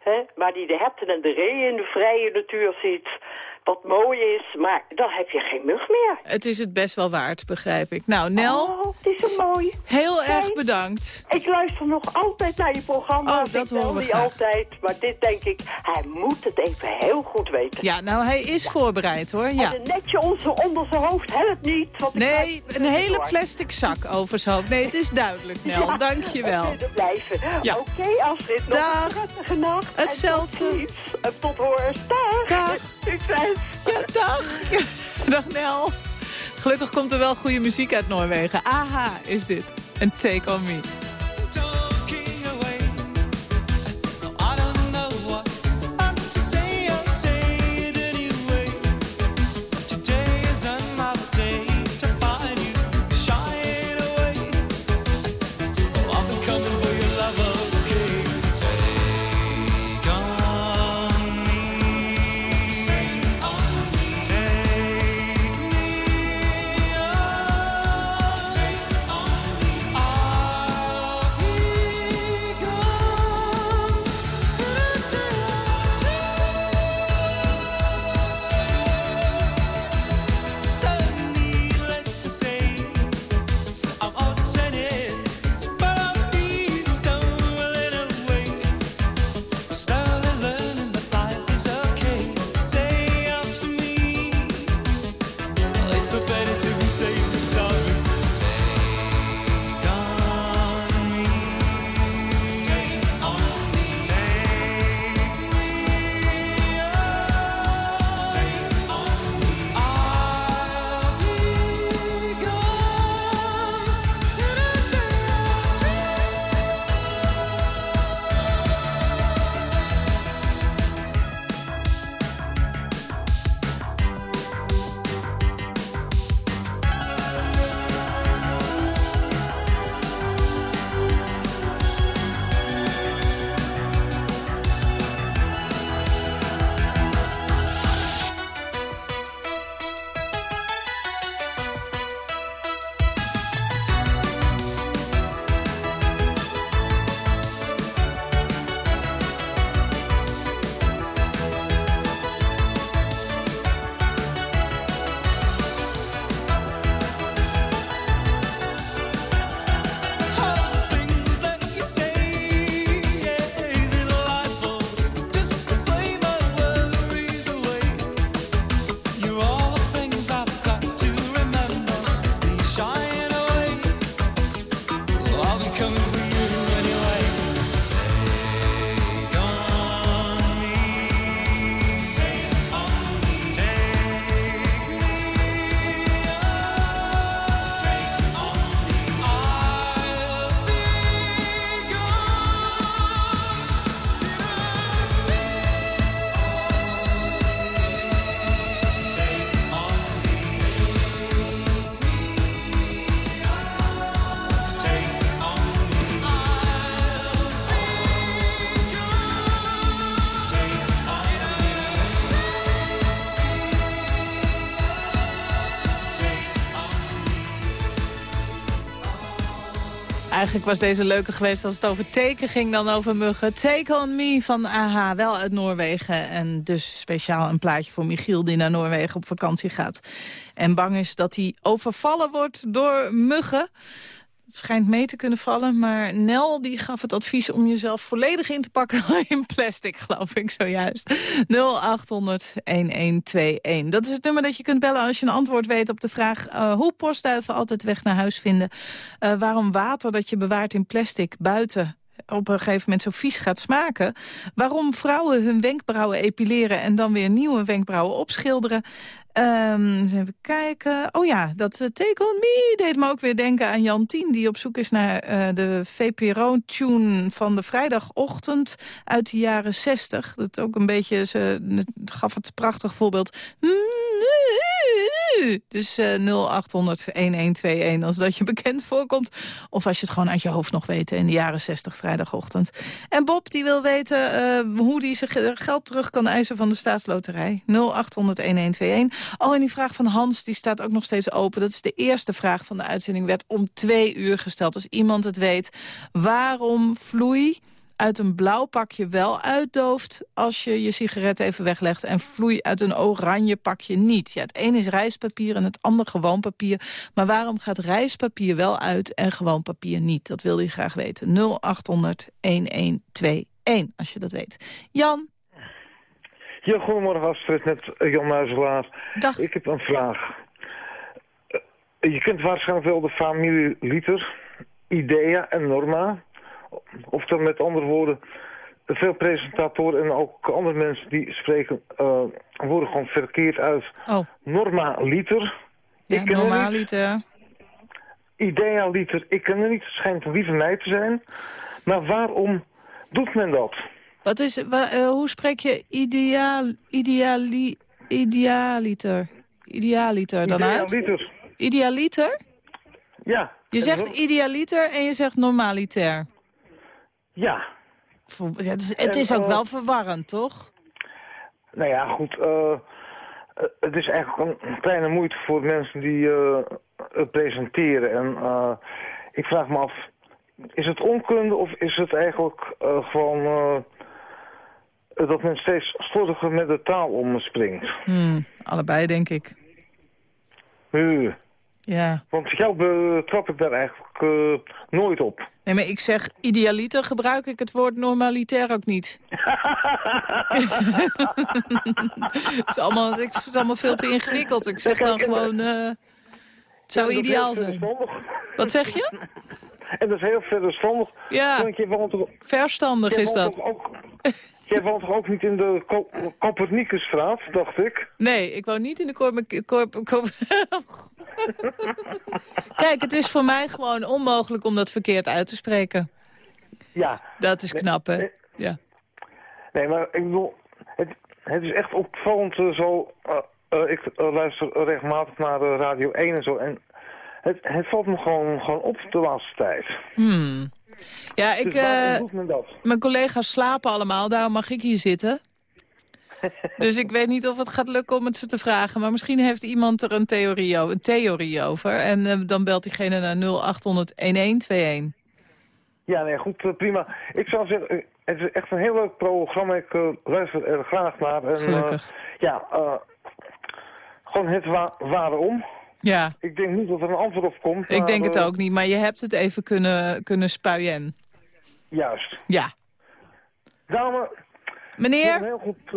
Hè, waar die de herten en de reeën in de vrije natuur ziet. Wat mooi is. Maar dan heb je geen mug meer. Het is het best wel waard, begrijp ik. Nou, Nel, Oh, het is zo mooi. heel erg bedankt. Ik luister nog altijd naar je programma. Oh, dat ik horen we niet altijd. Maar dit denk ik, hij moet het even heel goed weten. Ja, nou, hij is voorbereid hoor, ja. En een netje onze onder zijn hoofd helpt niet. Want Nee, een hele door. plastic zak over zijn hoofd. Nee, het is duidelijk, Nel. Ja, Dank je wel. blijven. Ja. Oké, Astrid, nog Dag. een prettige nacht. Hetzelfde. En tot ziens. En tot hoors. Dag. Dag. Succes. Ja, dag. Dag Nel. Gelukkig komt er wel goede muziek uit Noorwegen. Aha is dit. En Take On Me. Eigenlijk was deze leuker geweest als het over teken ging dan over muggen. Take on me van AHA, wel uit Noorwegen. En dus speciaal een plaatje voor Michiel die naar Noorwegen op vakantie gaat. En bang is dat hij overvallen wordt door muggen. Het schijnt mee te kunnen vallen, maar Nel die gaf het advies om jezelf volledig in te pakken in plastic, geloof ik zojuist. 0800-1121. Dat is het nummer dat je kunt bellen als je een antwoord weet op de vraag... eh, hoe postduiven altijd weg naar huis vinden. Eh, waarom water dat je bewaart in plastic buiten op een gegeven moment zo vies gaat smaken. Waarom vrouwen hun wenkbrauwen epileren en dan weer nieuwe wenkbrauwen opschilderen. Ehm, eens even kijken. Oh ja, dat uh, Take On Me deed me ook weer denken aan Jan Tien... die op zoek is naar eh, de VPRO-tune van de vrijdagochtend uit de jaren 60. Dat ook een beetje, ze het gaf het prachtig voorbeeld... Dus eh 0800-1121 als dat je bekend voorkomt. Of als je het gewoon uit je hoofd nog weet in de jaren 60 vrijdagochtend. En Bob die wil weten hoe hij zijn ge- geld terug kan eisen van de staatsloterij. 0800-1121. Oh, en die vraag van Hans die staat ook nog steeds open. Dat is de eerste vraag van de uitzending. Werd om twee uur gesteld. Als iemand het weet. Waarom vloei uit een blauw pakje wel uitdooft als je je sigaret even weglegt... en vloei uit een oranje pakje niet. Ja, het ene is rijstpapier en het ander gewoon papier. Maar waarom gaat rijstpapier wel uit en gewoon papier niet? Dat wil hij graag weten. 0800-1121, als je dat weet. Jan, Ja, goedemorgen Astrid, net eh, Jan Muizelaar. Dag. Ik heb een vraag. Eh, Je kent waarschijnlijk wel de familie Liter, Idea en Norma. Of dan met andere woorden, veel presentatoren en ook andere mensen die spreken, eh, worden gewoon verkeerd uit. Oh. Norma Liter. ja, ik niet. normaaliter. Idea Liter, ik ken er niet. Het schijnt een lieve meid te zijn. Maar waarom doet men dat? Wat is, wa- eh, hoe spreek je ideaal, ideali, idealiter? Idealiter dan uit? Liter. Idealiter? Ja. Je zegt idealiter en je zegt normaaliter. Ja. Ja, Het is, het En, is ook eh, wel verwarrend, toch? Nou ja, goed. eh, het is eigenlijk een kleine moeite voor mensen die het presenteren. En ik vraag me af, is het onkunde of is het eigenlijk gewoon dat men steeds slordiger met de taal omspringt? Hmm, allebei, denk ik. Uh, Ja. want jou betrap ik daar eigenlijk eh, nooit op. Nee, maar ik zeg idealiter gebruik ik het woord normalitair ook niet. het, is allemaal, het allemaal veel te ingewikkeld. Ik zeg dan gewoon, eh, het zou Ja, is ideaal zijn. Wat zeg je? En dat is heel verstandig. Ja. Verstandig is dat. Ook, jij woont toch ook niet in de Ko- Copernicusstraat, dacht ik? Nee, ik woon niet in de korp Kijk, het is voor mij gewoon onmogelijk om dat verkeerd uit te spreken. Ja. Dat is knap, hè? Ja. Nee, maar ik bedoel, het, het is echt opvallend eh, zo. eh, eh, ik eh, luister regelmatig naar eh, Radio 1 en zo. En het, het valt me gewoon, gewoon op de laatste tijd. Hmm. Ja, ik, dus waarom eh, doet men dat? mijn collega's slapen allemaal, daarom mag ik hier zitten. Dus ik weet niet of het gaat lukken om het ze te vragen. Maar misschien heeft iemand er een theorie, een theorie over. En eh, dan belt diegene naar 0800-1121. Ja, nee, goed, eh, prima. Ik zou zeggen, het is echt een heel leuk programma. Ik luister er graag naar. En, Gelukkig. ja, gewoon het wa waarom. Ja, Ik denk niet dat er een antwoord op komt. ik denk het eh, ook niet. Maar je hebt het even kunnen, kunnen spuien. Juist. Ja. Dame, Meneer? een heel goed eh,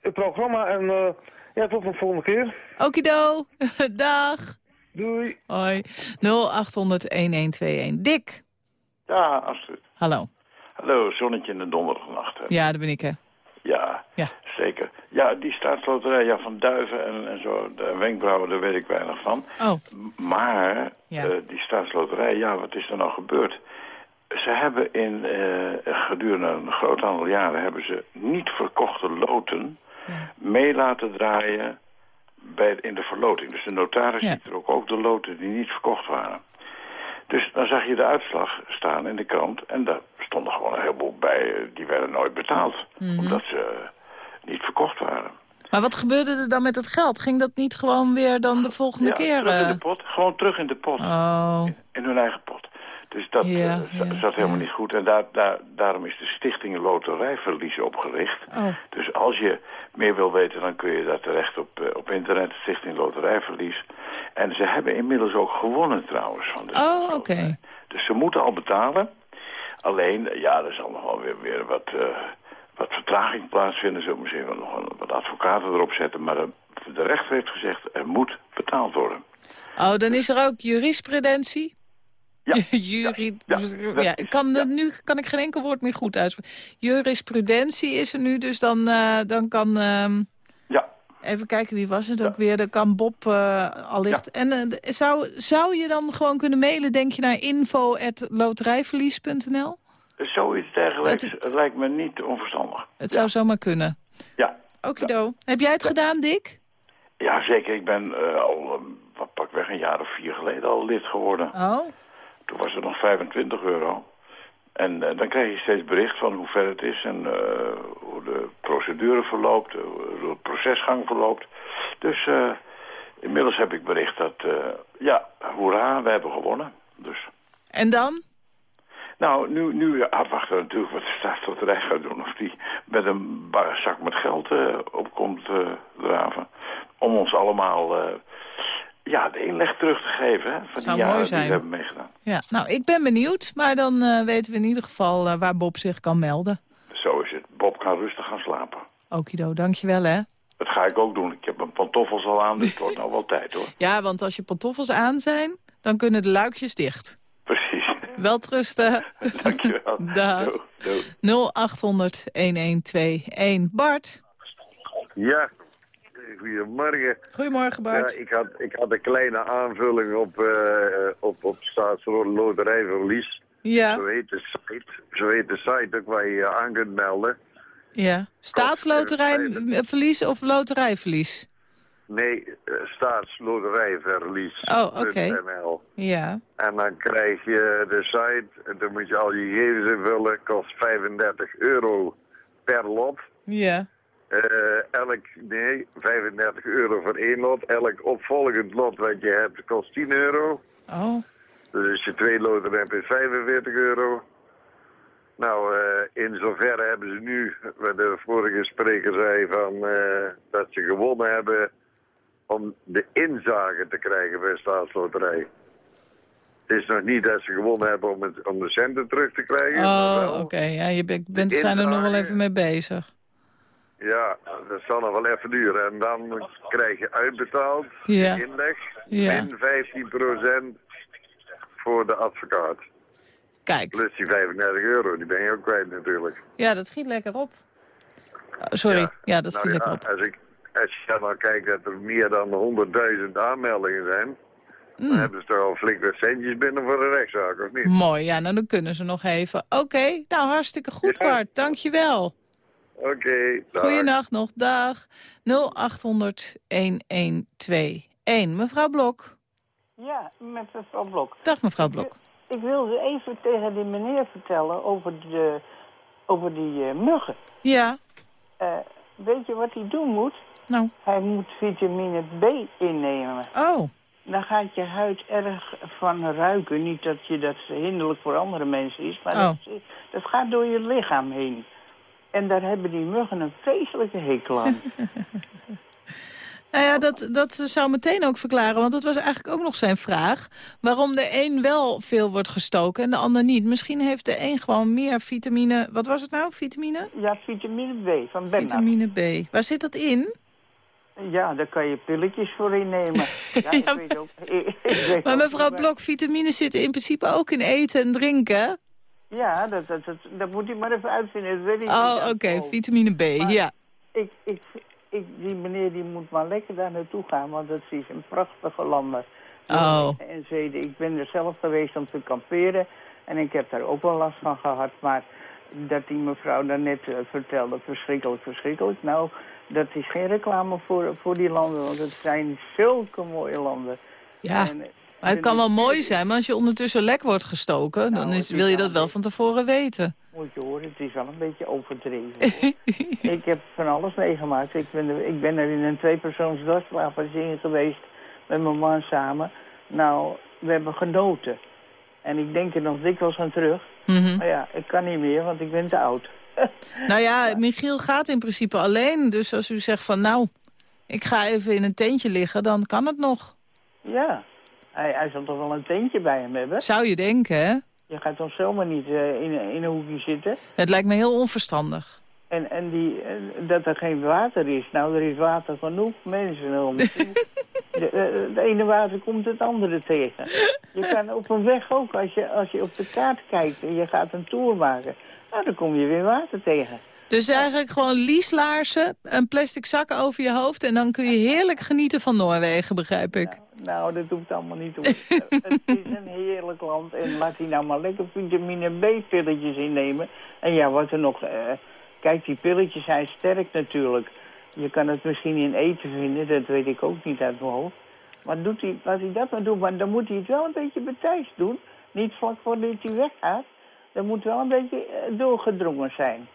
het programma. En eh, ja, tot de volgende keer. Okido. Dag. Doei. Hoi. 0800-1121. Dick. Ja, Astrid. Hallo. Hallo, zonnetje in de donderdagnacht. Ja, dat ben ik, hè. Ja, Ja. zeker. Ja, die staatsloterij ja, van duiven en, en zo, de wenkbrauwen, daar weet ik weinig van. Oh. Maar Ja. eh, die staatsloterij, ja, wat is er nou gebeurd? Ze hebben in, eh, gedurende een groot aantal jaren, hebben ze niet verkochte loten mee laten draaien bij, in de verloting. Dus de notaris Ja. ziet er ook, ook de loten die niet verkocht waren. Dus dan zag je de uitslag staan in de krant en daar stonden gewoon een heleboel bij, eh, die werden nooit betaald. Mhm. Omdat ze eh, niet verkocht waren. Maar wat gebeurde er dan met het geld? Ging dat niet gewoon weer dan de volgende ja, keer? in eh? de pot, gewoon terug in de pot. Oh. In hun eigen pot. Dus dat Ja, eh, ja, zat helemaal ja. niet goed. En daar, daar, daarom is de Stichting Loterijverlies opgericht. Oh. Dus als je meer wil weten, dan kun je daar terecht op, eh, op internet. Stichting Loterijverlies. En ze hebben inmiddels ook gewonnen trouwens. Van de Oh, oké. Dus ze moeten al betalen. Alleen, eh, ja, er zal nog wel weer, weer wat, eh, wat vertraging plaatsvinden. Zullen we zeggen, nog een- wat advocaten erop zetten. Maar de, de rechter heeft gezegd, er moet betaald worden. Oh, dan is er ook jurisprudentie? Ja. Juri... Ja, ik is- kan, nu kan ik geen enkel woord meer goed uitspreken. Jurisprudentie is er nu, dus dan, eh, dan kan... ehm, Ja. Even kijken, wie was het ook weer? Dan kan Bob uh, allicht... En zou, zou je dan gewoon kunnen mailen, denk je, naar info.loterijverlies.nl? Zoiets dergelijks het, lijkt me niet onverstandig. Het zou zomaar kunnen. Ja. Okido. Heb jij het gedaan, Dick? Ja, zeker. Ik ben al, wat pak weg, een jaar of vier geleden al lid geworden. Oh. Toen was het nog 25 euro. En uh, dan krijg je steeds bericht van hoe ver het is en uh, hoe de procedure verloopt, hoe de procesgang verloopt. Dus uh, inmiddels heb ik bericht dat, ja, hoera, we hebben gewonnen. Dus. En dan? Nou, nu, nu afwachten we natuurlijk wat de staatsloterij gaat doen. Of die met een zak met geld opkomt draven. Om ons allemaal ja, de inleg terug te geven hè, van Zou die jaren mooi zijn. die we hebben meegedaan. Ja, nou, ik ben benieuwd, maar dan uh, weten we in ieder geval uh, waar Bob zich kan melden. Zo is het. Bob kan rustig gaan slapen. Okido, dankjewel hè. Dat ga ik ook doen. Ik heb mijn pantoffels al aan, dus het wordt nou wel tijd hoor. Ja, want als je pantoffels aan zijn, dan kunnen de luikjes dicht. Precies. Wel trusten. Dankjewel. Dag. Doe, 0800-1121. Bart. Ja, Goedemorgen. Goedemorgen, Bart. Ja, ik, had, ik had een kleine aanvulling op, uh, op, op staatsloterijverlies. Ja. Zo heet, de site, zo heet de site ook waar je je aan kunt melden. Ja. Staatsloterijverlies of loterijverlies? Nee, uh, staatsloterijverlies. Oh, oké. Okay. Ja. En dan krijg je de site, en dan moet je al je gegevens invullen. Kost 35 euro per lot. Ja. Uh, elk, nee, 35 euro voor één lot. Elk opvolgend lot wat je hebt kost 10 euro. Oh. Dus als je twee loten hebt is 45 euro. Nou, uh, in zoverre hebben ze nu, wat de vorige spreker zei, van, uh, dat ze gewonnen hebben om de inzage te krijgen bij staatsloterij. Het is nog niet dat ze gewonnen hebben om, het, om de centen terug te krijgen. Oh, oké. Okay. Ja, je bent, zijn er nog wel even mee bezig. Ja, dat zal nog wel even duren. En dan krijg je uitbetaald, ja. de inleg, ja. min 15% voor de advocaat. Kijk. Plus die 35 euro, die ben je ook kwijt natuurlijk. Ja, dat schiet lekker op. Oh, sorry, ja, ja dat schiet nou, lekker op. Als, ik, als je dan kijkt dat er meer dan 100.000 aanmeldingen zijn... Mm. dan hebben ze toch al flink wat centjes binnen voor de rechtszaak, of niet? Mooi, ja, nou dan kunnen ze nog even. Oké, okay, nou hartstikke goed. Bart, dankjewel. Oké, okay, Goeienacht nog, dag. 0800-1121. Mevrouw Blok. Ja, met mevrouw Blok. Dag mevrouw Blok. Ik, ik wilde even tegen die meneer vertellen over, de, over die uh, muggen. Ja. Uh, weet je wat hij doen moet? Nou. Hij moet vitamine B innemen. Oh. Dan gaat je huid erg van ruiken. Niet dat je dat hinderlijk voor andere mensen is, maar oh. dat, dat gaat door je lichaam heen. En daar hebben die muggen een vreselijke hekel aan. nou ja, dat, dat zou meteen ook verklaren, want dat was eigenlijk ook nog zijn vraag. Waarom de een wel veel wordt gestoken en de ander niet. Misschien heeft de een gewoon meer vitamine... Wat was het nou, vitamine? Ja, vitamine B van Benna. Vitamine B. Waar zit dat in? Ja, daar kan je pilletjes voor innemen. Ja, ik ja, weet ook, ik, ik weet maar mevrouw Blok, vitamines zitten in principe ook in eten en drinken? Ja, dat, dat, dat, dat moet u maar even uitvinden. Dat weet ik oh, oké, okay. vitamine B, maar ja. Ik, ik, ik, die meneer die moet maar lekker daar naartoe gaan, want dat is een prachtige lander. Oh. En Zweden. Ik ben er zelf geweest om te kamperen en ik heb daar ook wel last van gehad. Maar dat die mevrouw daarnet uh, vertelde, verschrikkelijk, verschrikkelijk. Nou, dat is geen reclame voor, voor die landen, want het zijn zulke mooie landen. Ja. En, maar het kan wel mooi zijn, maar als je ondertussen lek wordt gestoken... Nou, dan is, wil je dat wel van tevoren weten. Moet je horen, het is wel een beetje overdreven. ik heb van alles meegemaakt. Ik ben er, ik ben er in een tweepersoons dwarsslapers in geweest met mijn man samen. Nou, we hebben genoten. En ik denk er nog dikwijls aan terug. Mhm. Maar ja, ik kan niet meer, want ik ben te oud. Nou ja, Michiel gaat in principe alleen. Dus als u zegt van nou, ik ga even in een tentje liggen, dan kan het nog. Ja, hij, hij zal toch wel een tentje bij hem hebben? Zou je denken, hè? Je gaat toch zomaar niet eh, in, in een hoekje zitten? Het lijkt me heel onverstandig. En, en die, eh, dat er geen water is. Nou, er is water genoeg mensen om. eh, het ene water komt het andere tegen. Je kan op een weg ook, als je, als je op de kaart kijkt en je gaat een tour maken... Nou, dan kom je weer water tegen. Dus eigenlijk gewoon lieslaarzen, een plastic zak over je hoofd... en dan kun je heerlijk genieten van Noorwegen, begrijp ik. Nou, dat hoeft allemaal niet toe. het is een heerlijk land. En laat hij nou maar lekker vitamine B-pilletjes innemen. En ja, wat er nog... eh, kijk, die pilletjes zijn sterk natuurlijk. Je kan het misschien in eten vinden, dat weet ik ook niet uit mijn hoofd. Maar doet hij, laat hij dat maar doen, maar dan moet hij het wel een beetje betijds doen. Niet vlak voordat hij weggaat. Dan moet wel een beetje eh, doorgedrongen zijn.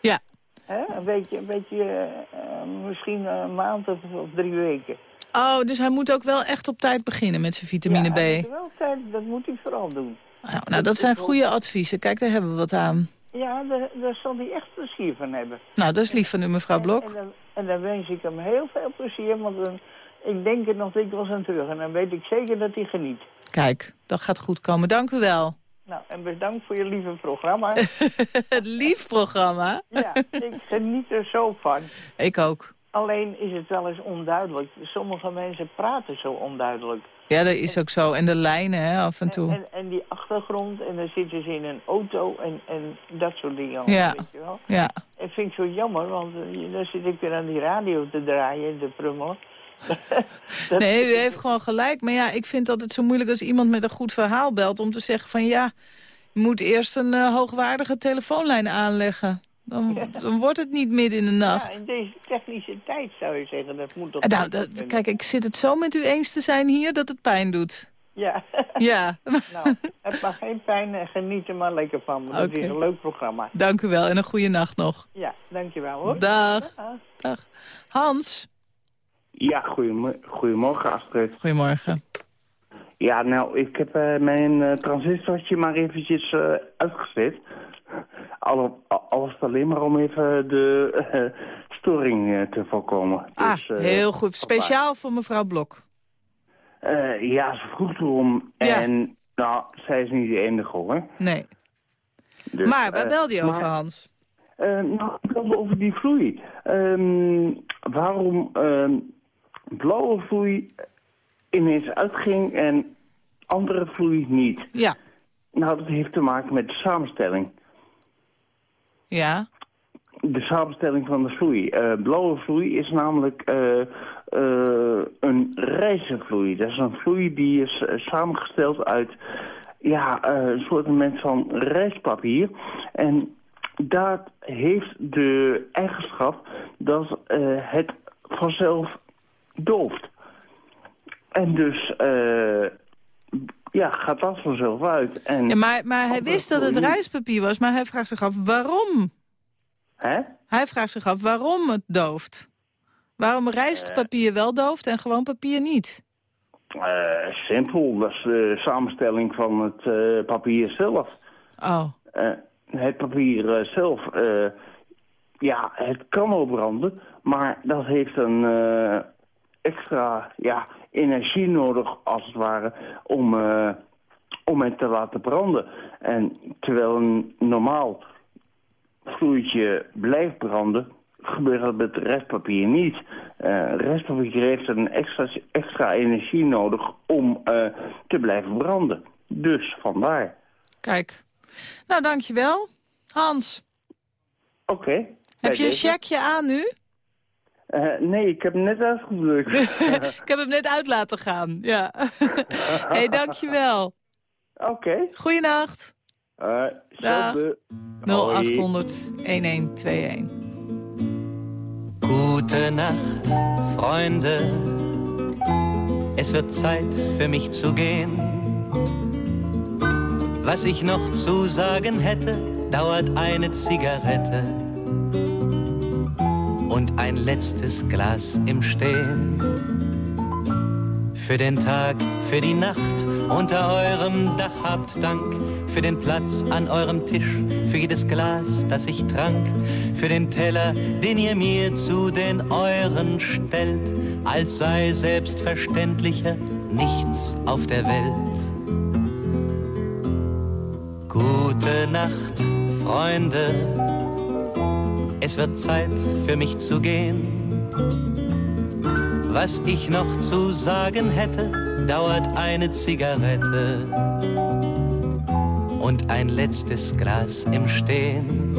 Ja. Een beetje, een beetje eh, misschien een maand of, of drie weken. Oh, dus hij moet ook wel echt op tijd beginnen met zijn vitamine Ja, B. moet wel tijd, dat moet hij vooral doen. Nou, nou, dat zijn goede adviezen. Kijk, daar hebben we wat aan. Ja, daar, daar zal hij echt plezier van hebben. Nou, dat is lief van u, mevrouw Blok. En dan, en dan wens ik hem heel veel plezier, want dan, ik denk er nog dikwijls aan terug. En dan weet ik zeker dat hij geniet. Kijk, dat gaat goed komen. Dank u wel. Nou, en bedankt voor je lieve programma. Het lief programma. ja, ik geniet er zo van. Ik ook. Alleen is het wel eens onduidelijk. Sommige mensen praten zo onduidelijk. Ja, dat is ook zo. En de lijnen, hè, af en toe. En, en die achtergrond, en dan zitten ze in een auto en, en dat soort dingen. Ja. Weet je wel. Ja. En vind ik zo jammer, want eh, dan zit ik weer aan die radio te draaien en te prummelen. Nee, u heeft gewoon gelijk. Maar ja, ik vind dat het zo moeilijk als iemand met een goed verhaal belt... om te zeggen van ja, je moet eerst een eh, hoogwaardige telefoonlijn aanleggen. Dan, dan wordt het niet midden in de nacht. Ja, in deze technische tijd zou je zeggen, dat moet toch... Eh, nou, dat, kijk, ik zit het zo met u eens te zijn hier dat het pijn doet. Ja. Ja. nou, het mag geen pijn en geniet er maar lekker van. Want het Oké. is een leuk programma. Dank u wel en een goede nacht nog. Ja, dankjewel hoor. Dag. Dag. Hans. Ja, goedemo- goedemorgen Astrid. Goedemorgen. Ja, nou, ik heb eh, mijn eh, transistortje maar eventjes eh, uitgezet. Al, al al was het alleen maar om even de eh, storing eh, te voorkomen. Ah, Dus, eh, heel goed. Speciaal voor mevrouw Blok. ja, ze vroeg erom en nou, zij is niet de enige hoor. Nee. Dus, maar waar belde je over, maar- Hans? Nou, ik wilde over die vloei. Ehm, waarom ehm, blauwe vloei ineens uitging en andere vloei niet? Ja. Nou, dat heeft te maken met de samenstelling. Ja. De samenstelling van de vloei. Eh, blauwe vloei is namelijk eh, eh, een rijzenvloei. Dat is een vloei die is samengesteld uit ja, een soort van rijstpapier. En dat heeft de eigenschap dat het vanzelf dooft. En dus ja, gaat dat vanzelf uit. En Ja, maar, maar hij wist dat het rijstpapier was, maar hij vraagt zich af waarom. Hè? Hij vraagt zich af waarom het dooft. Waarom rijstpapier wel dooft en gewoon papier niet. Eh, simpel, dat is de samenstelling van het eh, papier zelf. Oh. Eh, het papier eh, zelf, eh, ja, het kan wel branden, maar dat heeft een eh, extra ja, energie nodig, als het ware, om, eh, om het te laten branden. En terwijl een normaal vloeitje blijft branden, gebeurt dat met restpapier niet. Eh restpapier heeft een extra, extra energie nodig om eh, te blijven branden. Dus vandaar. Kijk. Nou, dankjewel. Hans, Oké. heb je een checkje aan nu? Eh, nee, ik heb hem net uitgedrukt. Ik heb hem net uit laten gaan. Ja. Hé, hey, dankjewel. Oké. Goeienacht. Eh, Dag. zelfde. 0800 1121. Gute Nacht, Freunde. Es wird Zeit für mich zu gehen. Was ich noch zu sagen hätte, dauert eine Zigarette und ein letztes Glas im Stehen. Für den Tag, für die Nacht unter eurem Dach habt Dank. Für den Platz an eurem Tisch, für jedes Glas, das ich trank. Für den Teller, den ihr mir zu den euren stellt. Als sei selbstverständlicher nichts auf der Welt. Gute Nacht, Freunde. Es wird Zeit für mich zu gehen. Was ich noch zu sagen hätte, dauert eine Zigarette und ein letztes Glas im Stehen.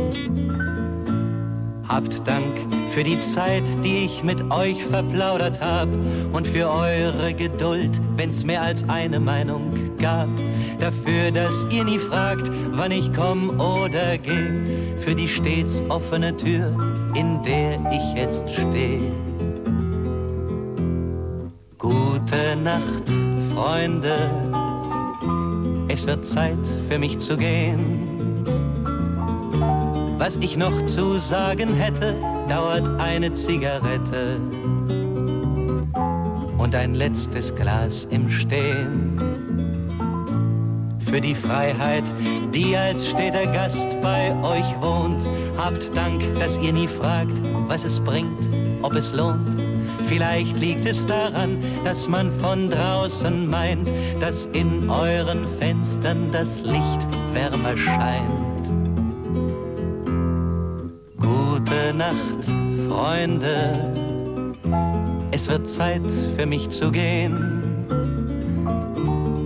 Habt Dank für die Zeit, die ich mit euch verplaudert hab und für eure Geduld, wenn's mehr als eine Meinung gab. Dafür, dass ihr nie fragt, wann ich komm oder geh, für die stets offene Tür, in der ich jetzt stehe. Gute Nacht, Freunde. Es wird Zeit für mich zu gehen. Was ich noch zu sagen hätte, dauert eine Zigarette und ein letztes Glas im Stehen. Für die Freiheit, die als steter Gast bei euch wohnt, habt Dank, dass ihr nie fragt, was es bringt, ob es lohnt. Vielleicht liegt es daran, dass man von draußen meint, dass in euren Fenstern das Licht wärmer scheint. Gute Nacht, Freunde. Es wird Zeit für mich zu gehen.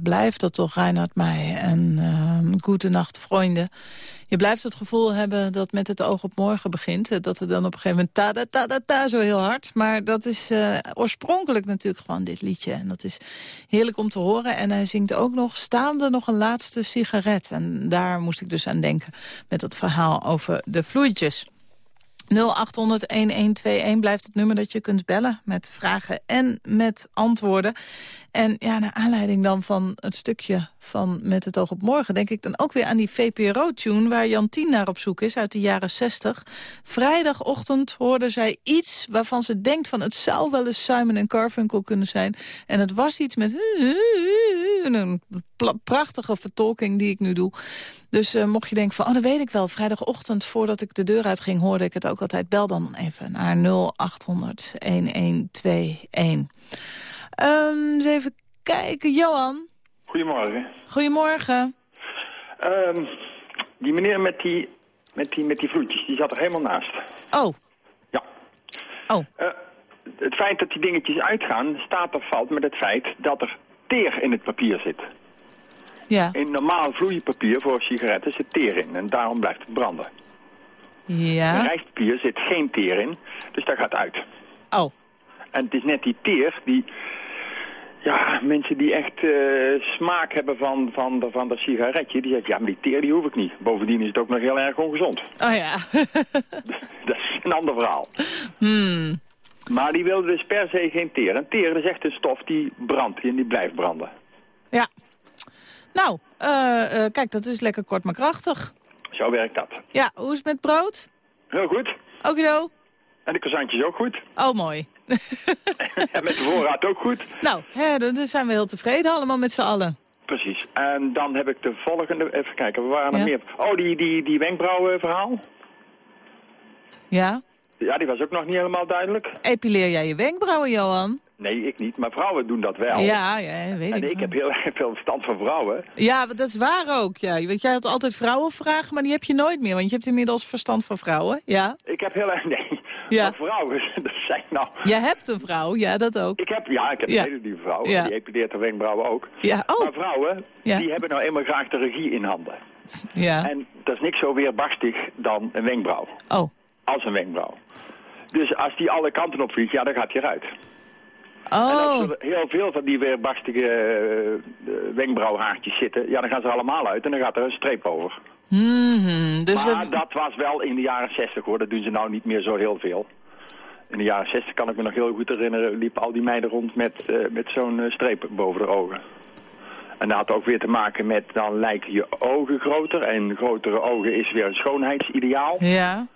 Blijft dat toch, Reinhard Meij. En uh, goede nacht, vrienden. Je blijft het gevoel hebben dat met het oog op morgen begint. eh, Dat er dan op een gegeven moment ta da ta zo heel hard. Maar dat is uh, oorspronkelijk natuurlijk gewoon dit liedje. En dat is heerlijk om te horen. En hij zingt ook nog staande nog een laatste sigaret. En daar moest ik dus aan denken met dat verhaal over de vloeitjes. 0800-1121 blijft het nummer dat je kunt bellen met vragen en met antwoorden. En ja, naar aanleiding dan van het stukje van Met het oog op morgen... denk ik dan ook weer aan die VPRO-tune waar Jantien naar op zoek is uit de jaren 60. Vrijdagochtend hoorde zij iets waarvan ze denkt van... het zou wel eens Simon Carfunkel kunnen zijn. En het was iets met... een prachtige vertolking die ik nu doe. Dus uh, mocht je denken van, oh, dat weet ik wel. Vrijdagochtend, voordat ik de deur uitging, hoorde ik het ook altijd. Bel dan even naar 0800-1121. Um, eens even kijken. Johan? Goedemorgen. Goedemorgen. Um, die meneer met die, met, die, met die vloetjes, die zat er helemaal naast. Oh. Ja. Oh. Uh, het feit dat die dingetjes uitgaan, staat of valt met het feit dat er teer in het papier zit. Ja. In normaal vloeipapier voor sigaretten zit teer in en daarom blijft het branden. Ja. In rijstpapier zit geen teer in, dus dat gaat uit. Oh. En het is net die teer die... Ja, mensen die echt uh, smaak hebben van, van, de, van dat sigaretje, die zeggen, ja, maar die teer die hoef ik niet. Bovendien is het ook nog heel erg ongezond. Oh ja. dat is een ander verhaal. Hmm. Maar die wilde dus per se geen teer. En teer is echt een stof die brandt en die blijft branden. Ja. Nou, uh, uh, kijk, dat is lekker kort maar krachtig. Zo werkt dat. Ja, hoe is het met brood? Heel goed. Okido. En de croissantjes ook goed. Oh, mooi. En met de voorraad ook goed. Nou, hè, dan zijn we heel tevreden allemaal met z'n allen. Precies. En dan heb ik de volgende... Even kijken, we waren er ja. meer... Oh, die, die, die wenkbrauwenverhaal. Ja? Ja, die was ook nog niet helemaal duidelijk. Epileer jij je wenkbrauwen, Johan? Nee, ik niet, maar vrouwen doen dat wel. Ja, ja weet en ik. ik heb heel erg veel verstand van vrouwen. Ja, dat is waar ook. Ja. Want jij had altijd vrouwenvragen, maar die heb je nooit meer. Want je hebt inmiddels verstand van vrouwen, ja? Ik heb heel erg... Nee, ja. maar vrouwen, dat zijn nou... Jij hebt een vrouw, ja, dat ook. Ik heb, ja, ik heb ja. een hele lieve vrouw. Ja. Die epileert de wenkbrauwen ook. Ja, oh. Maar vrouwen, die hebben nou eenmaal graag de regie in handen. Ja. En dat is niks zo weerbarstig dan een wenkbrauw. Oh. Als een wenkbrauw. Dus als die alle kanten op vliegt, ja, dan gaat hij eruit. En Oh, als er heel veel van die weerbarstige eh, eh, wenkbrauwhaartjes zitten, ja, dan gaan ze allemaal uit en dan gaat er een streep over. Mhm, dus maar we- dat was wel in de jaren 60 hoor, dat doen ze nou niet meer zo heel veel. In de jaren 60 kan ik me nog heel goed herinneren, liepen al die meiden rond met, eh, met zo'n eh, streep boven de ogen. En dat had ook weer te maken met, dan lijken je ogen groter en grotere ogen is weer een schoonheidsideaal. ja.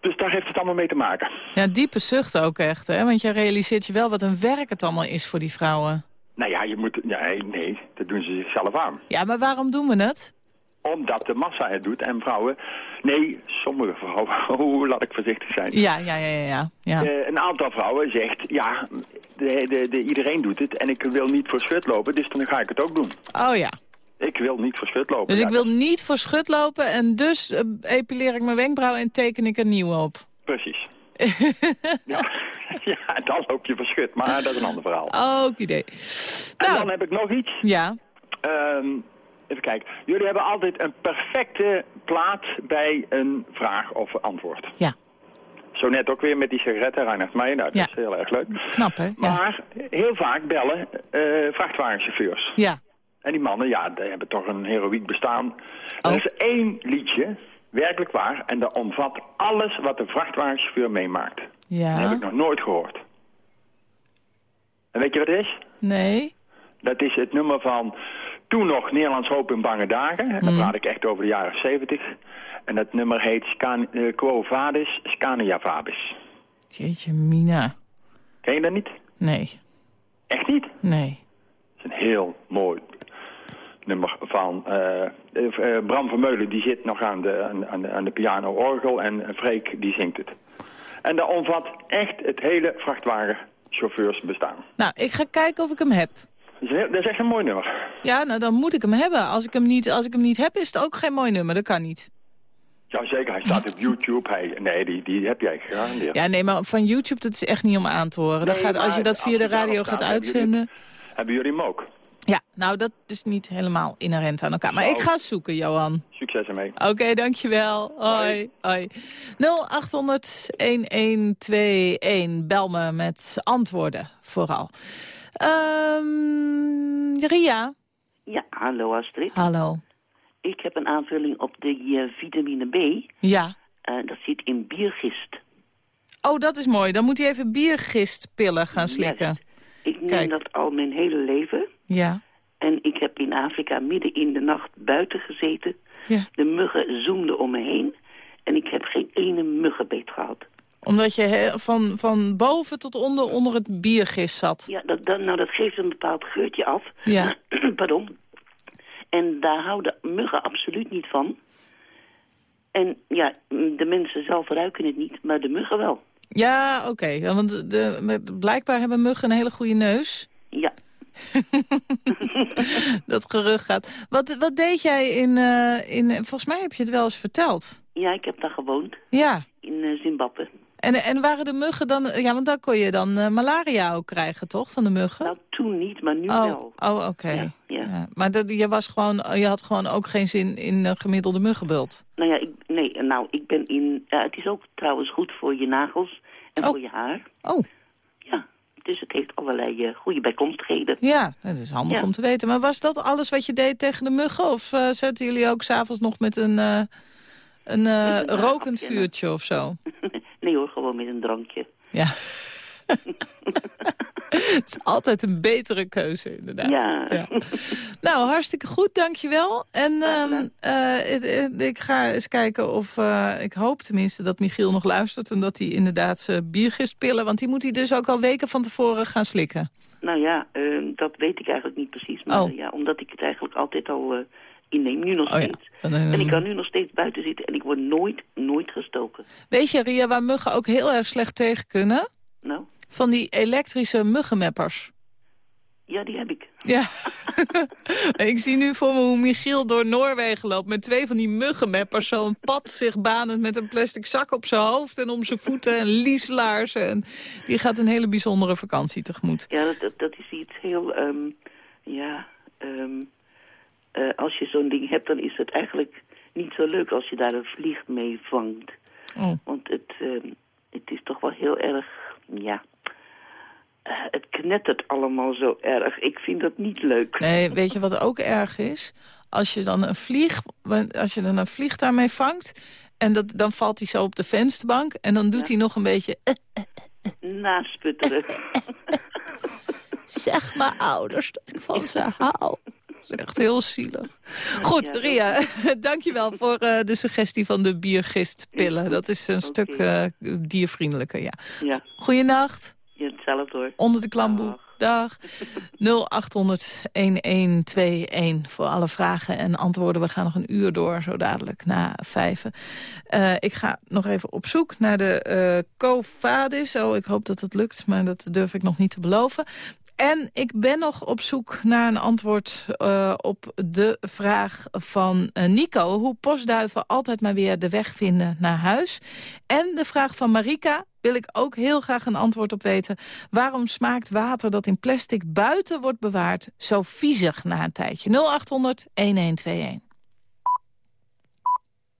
Dus daar heeft het allemaal mee te maken. ja, diepe zucht ook echt, hè? Want je realiseert je wel wat een werk het allemaal is voor die vrouwen. Nou ja, je moet, nee, nee, dat doen ze zichzelf aan. Ja, maar waarom doen we het? Omdat de massa het doet en vrouwen... Nee, sommige vrouwen, hoe laat ik voorzichtig zijn. Ja, ja, ja, ja. ja. Eh, een aantal vrouwen zegt, ja, de, de, de, iedereen doet het en ik wil niet voor schut lopen, dus dan ga ik het ook doen. Oh ja. Ik wil niet voor schut lopen. Dus Ja, ik wil niet voor schut lopen en dus eh, epileer ik mijn wenkbrauw en teken ik een nieuwe op. Precies. ja. ja, dan loop je voor schut, maar dat is een ander verhaal. Ook idee. En dan heb ik nog iets. Ja. Ehm, even kijken. Jullie hebben altijd een perfecte plaat bij een vraag of antwoord. Ja. Zo net ook weer met die sigaretten, Reinhard Meijer. Nou, dat Ja. is heel erg leuk. Knap, hè? Ja. Maar heel vaak bellen eh, vrachtwagenchauffeurs. Ja. En die mannen, ja, die hebben toch een heroïek bestaan. Oh. Er is één liedje, werkelijk waar, en dat omvat alles wat de vrachtwagenchauffeur meemaakt. Dat heb Ja. ik nog nooit gehoord. En weet je wat het is? Nee. Dat is het nummer van toen nog Nederlands Hoop in Bange Dagen. Dan Mm. praat ik echt over de jaren 70. En dat nummer heet Scan eh, Quo Vadis, Scania Vabis. Jeetje, Mina. Ken je dat niet? Nee. Echt niet? Nee. Het is een heel mooi nummer van eh, eh, eh, Bram Vermeulen. Die zit nog aan de, aan, aan de, aan de piano-orgel en Freek die zingt het. En dat omvat echt het hele vrachtwagenchauffeursbestaan. Nou, ik ga kijken of ik hem heb. Dat is, heel- dat is echt een mooi nummer. Ja, nou dan moet ik hem hebben. Als ik hem niet, als ik hem niet heb, is het ook geen mooi nummer. Dat kan niet. Ja, zeker. Hij staat op YouTube. Hij, nee, die, die heb jij gegarandeerd. Ja, nee, maar van YouTube, dat is echt niet om aan te horen. Nee, gaat, als je dat via de radio gaat hebben jullie- uitzenden... Hebben jullie hem ook? Ja, nou, dat is niet helemaal inherent aan elkaar. Maar ik ga zoeken, Johan. Succes ermee. Oké, dankjewel. Hoi. Hoi. 0800-1121. Bel me met antwoorden, vooral. Ehm, Ria? Ja, hallo Astrid. Hallo. Ik heb een aanvulling op de eh, vitamine B. Ja. Eh, dat zit in biergist. Oh, dat is mooi. Dan moet hij even biergistpillen gaan slikken. Ik neem Kijk. dat al mijn hele leven. Ja. En ik heb in Afrika midden in de nacht buiten gezeten. Ja. De muggen zoemden om me heen. En ik heb geen ene muggenbeet gehad. Omdat je he- van, van boven tot onder onder het biergist zat. Ja, dat, dat, nou, dat geeft een bepaald geurtje af. Ja. Pardon. En daar houden muggen absoluut niet van. En ja, de mensen zelf ruiken het niet, maar de muggen wel. Ja, oké. Ja, Want de, blijkbaar hebben muggen een hele goede neus. Ja. dat gerucht gaat. Wat, wat deed jij in, eh, in... Volgens mij heb je het wel eens verteld. Ja, ik heb daar gewoond. Ja. In eh, Zimbabwe. En, en waren de muggen dan... Ja, want dan kon je dan eh, malaria ook krijgen, toch? Van de muggen? Nou, toen niet, maar nu oh, wel. Oh, oké. Ja, ja. Ja. Maar dat, je, was gewoon, je had gewoon ook geen zin in een gemiddelde muggenbult. Nou ja, ik, nee, nou, ik ben in... ja, het is ook trouwens goed voor je nagels en voor je haar. Oh. Ja, dus het heeft allerlei eh, goede bijkomstigheden. Ja, dat is handig om te weten. Maar was dat alles wat je deed tegen de muggen? Of eh, zetten jullie ook s'avonds nog met een, een rokend vuurtje of zo? Nee hoor, gewoon met een drankje. Ja. Het is altijd een betere keuze, inderdaad. Ja. Nou, hartstikke goed, dankjewel. En ehm, het- ik ga eens kijken of... eh, ik hoop tenminste dat Michiel nog luistert... en dat hij inderdaad zijn biergistpillen... want die moet hij dus ook al weken van tevoren gaan slikken. Nou ja, eh, dat weet ik eigenlijk niet precies. Maar Oh. ja, omdat ik het eigenlijk altijd al eh, inneem, nu nog Oh steeds. En, eh, En ik kan nu nog steeds buiten zitten en ik word nooit, nooit gestoken. Weet je, Ria, waar muggen ook heel erg slecht tegen kunnen? Nou, Van die elektrische muggenmappers. ja, die heb ik. Ja. ik zie nu voor me hoe Michiel door Noorwegen loopt... met twee van die muggenmappers. Zo'n pad zich banend met een plastic zak op zijn hoofd... en om zijn voeten en lieslaarzen. En die gaat een hele bijzondere vakantie tegemoet. Ja, dat, dat, dat is iets heel, ehm, ja, ehm, eh, als je zo'n ding hebt, dan is het eigenlijk niet zo leuk als je daar een vlieg mee vangt. Oh. Want het, ehm, het is toch wel heel erg, ja... eh, het knettert allemaal zo erg. Ik vind dat niet leuk. Nee, weet je wat ook erg is? Als je dan een vlieg, als je dan een vlieg daarmee vangt... en dat, dan valt hij zo op de vensterbank... en dan doet hij nog een beetje... eh, Nasputteren. zeg maar ouders dat ik van ze hou. Dat is echt heel zielig. Goed, Ria, dankjewel voor eh, de suggestie van de biergistpillen. Dat is een stuk eh, diervriendelijker, ja. Ja, Goeienacht, ja hetzelfde hoor. onder de klamboe. Dag. 0800-1121 voor alle vragen en antwoorden. We gaan nog een uur door, zo dadelijk, na vijven. Eh, ik ga nog even op zoek naar de eh Covadis. Oh, ik hoop dat het lukt, maar dat durf ik nog niet te beloven. En ik ben nog op zoek naar een antwoord eh, op de vraag van eh, Nico... hoe postduiven altijd maar weer de weg vinden naar huis. En de vraag van Marika wil ik ook heel graag een antwoord op weten. Waarom smaakt water dat in plastic buiten wordt bewaard... zo viezig na een tijdje? 0800 1121.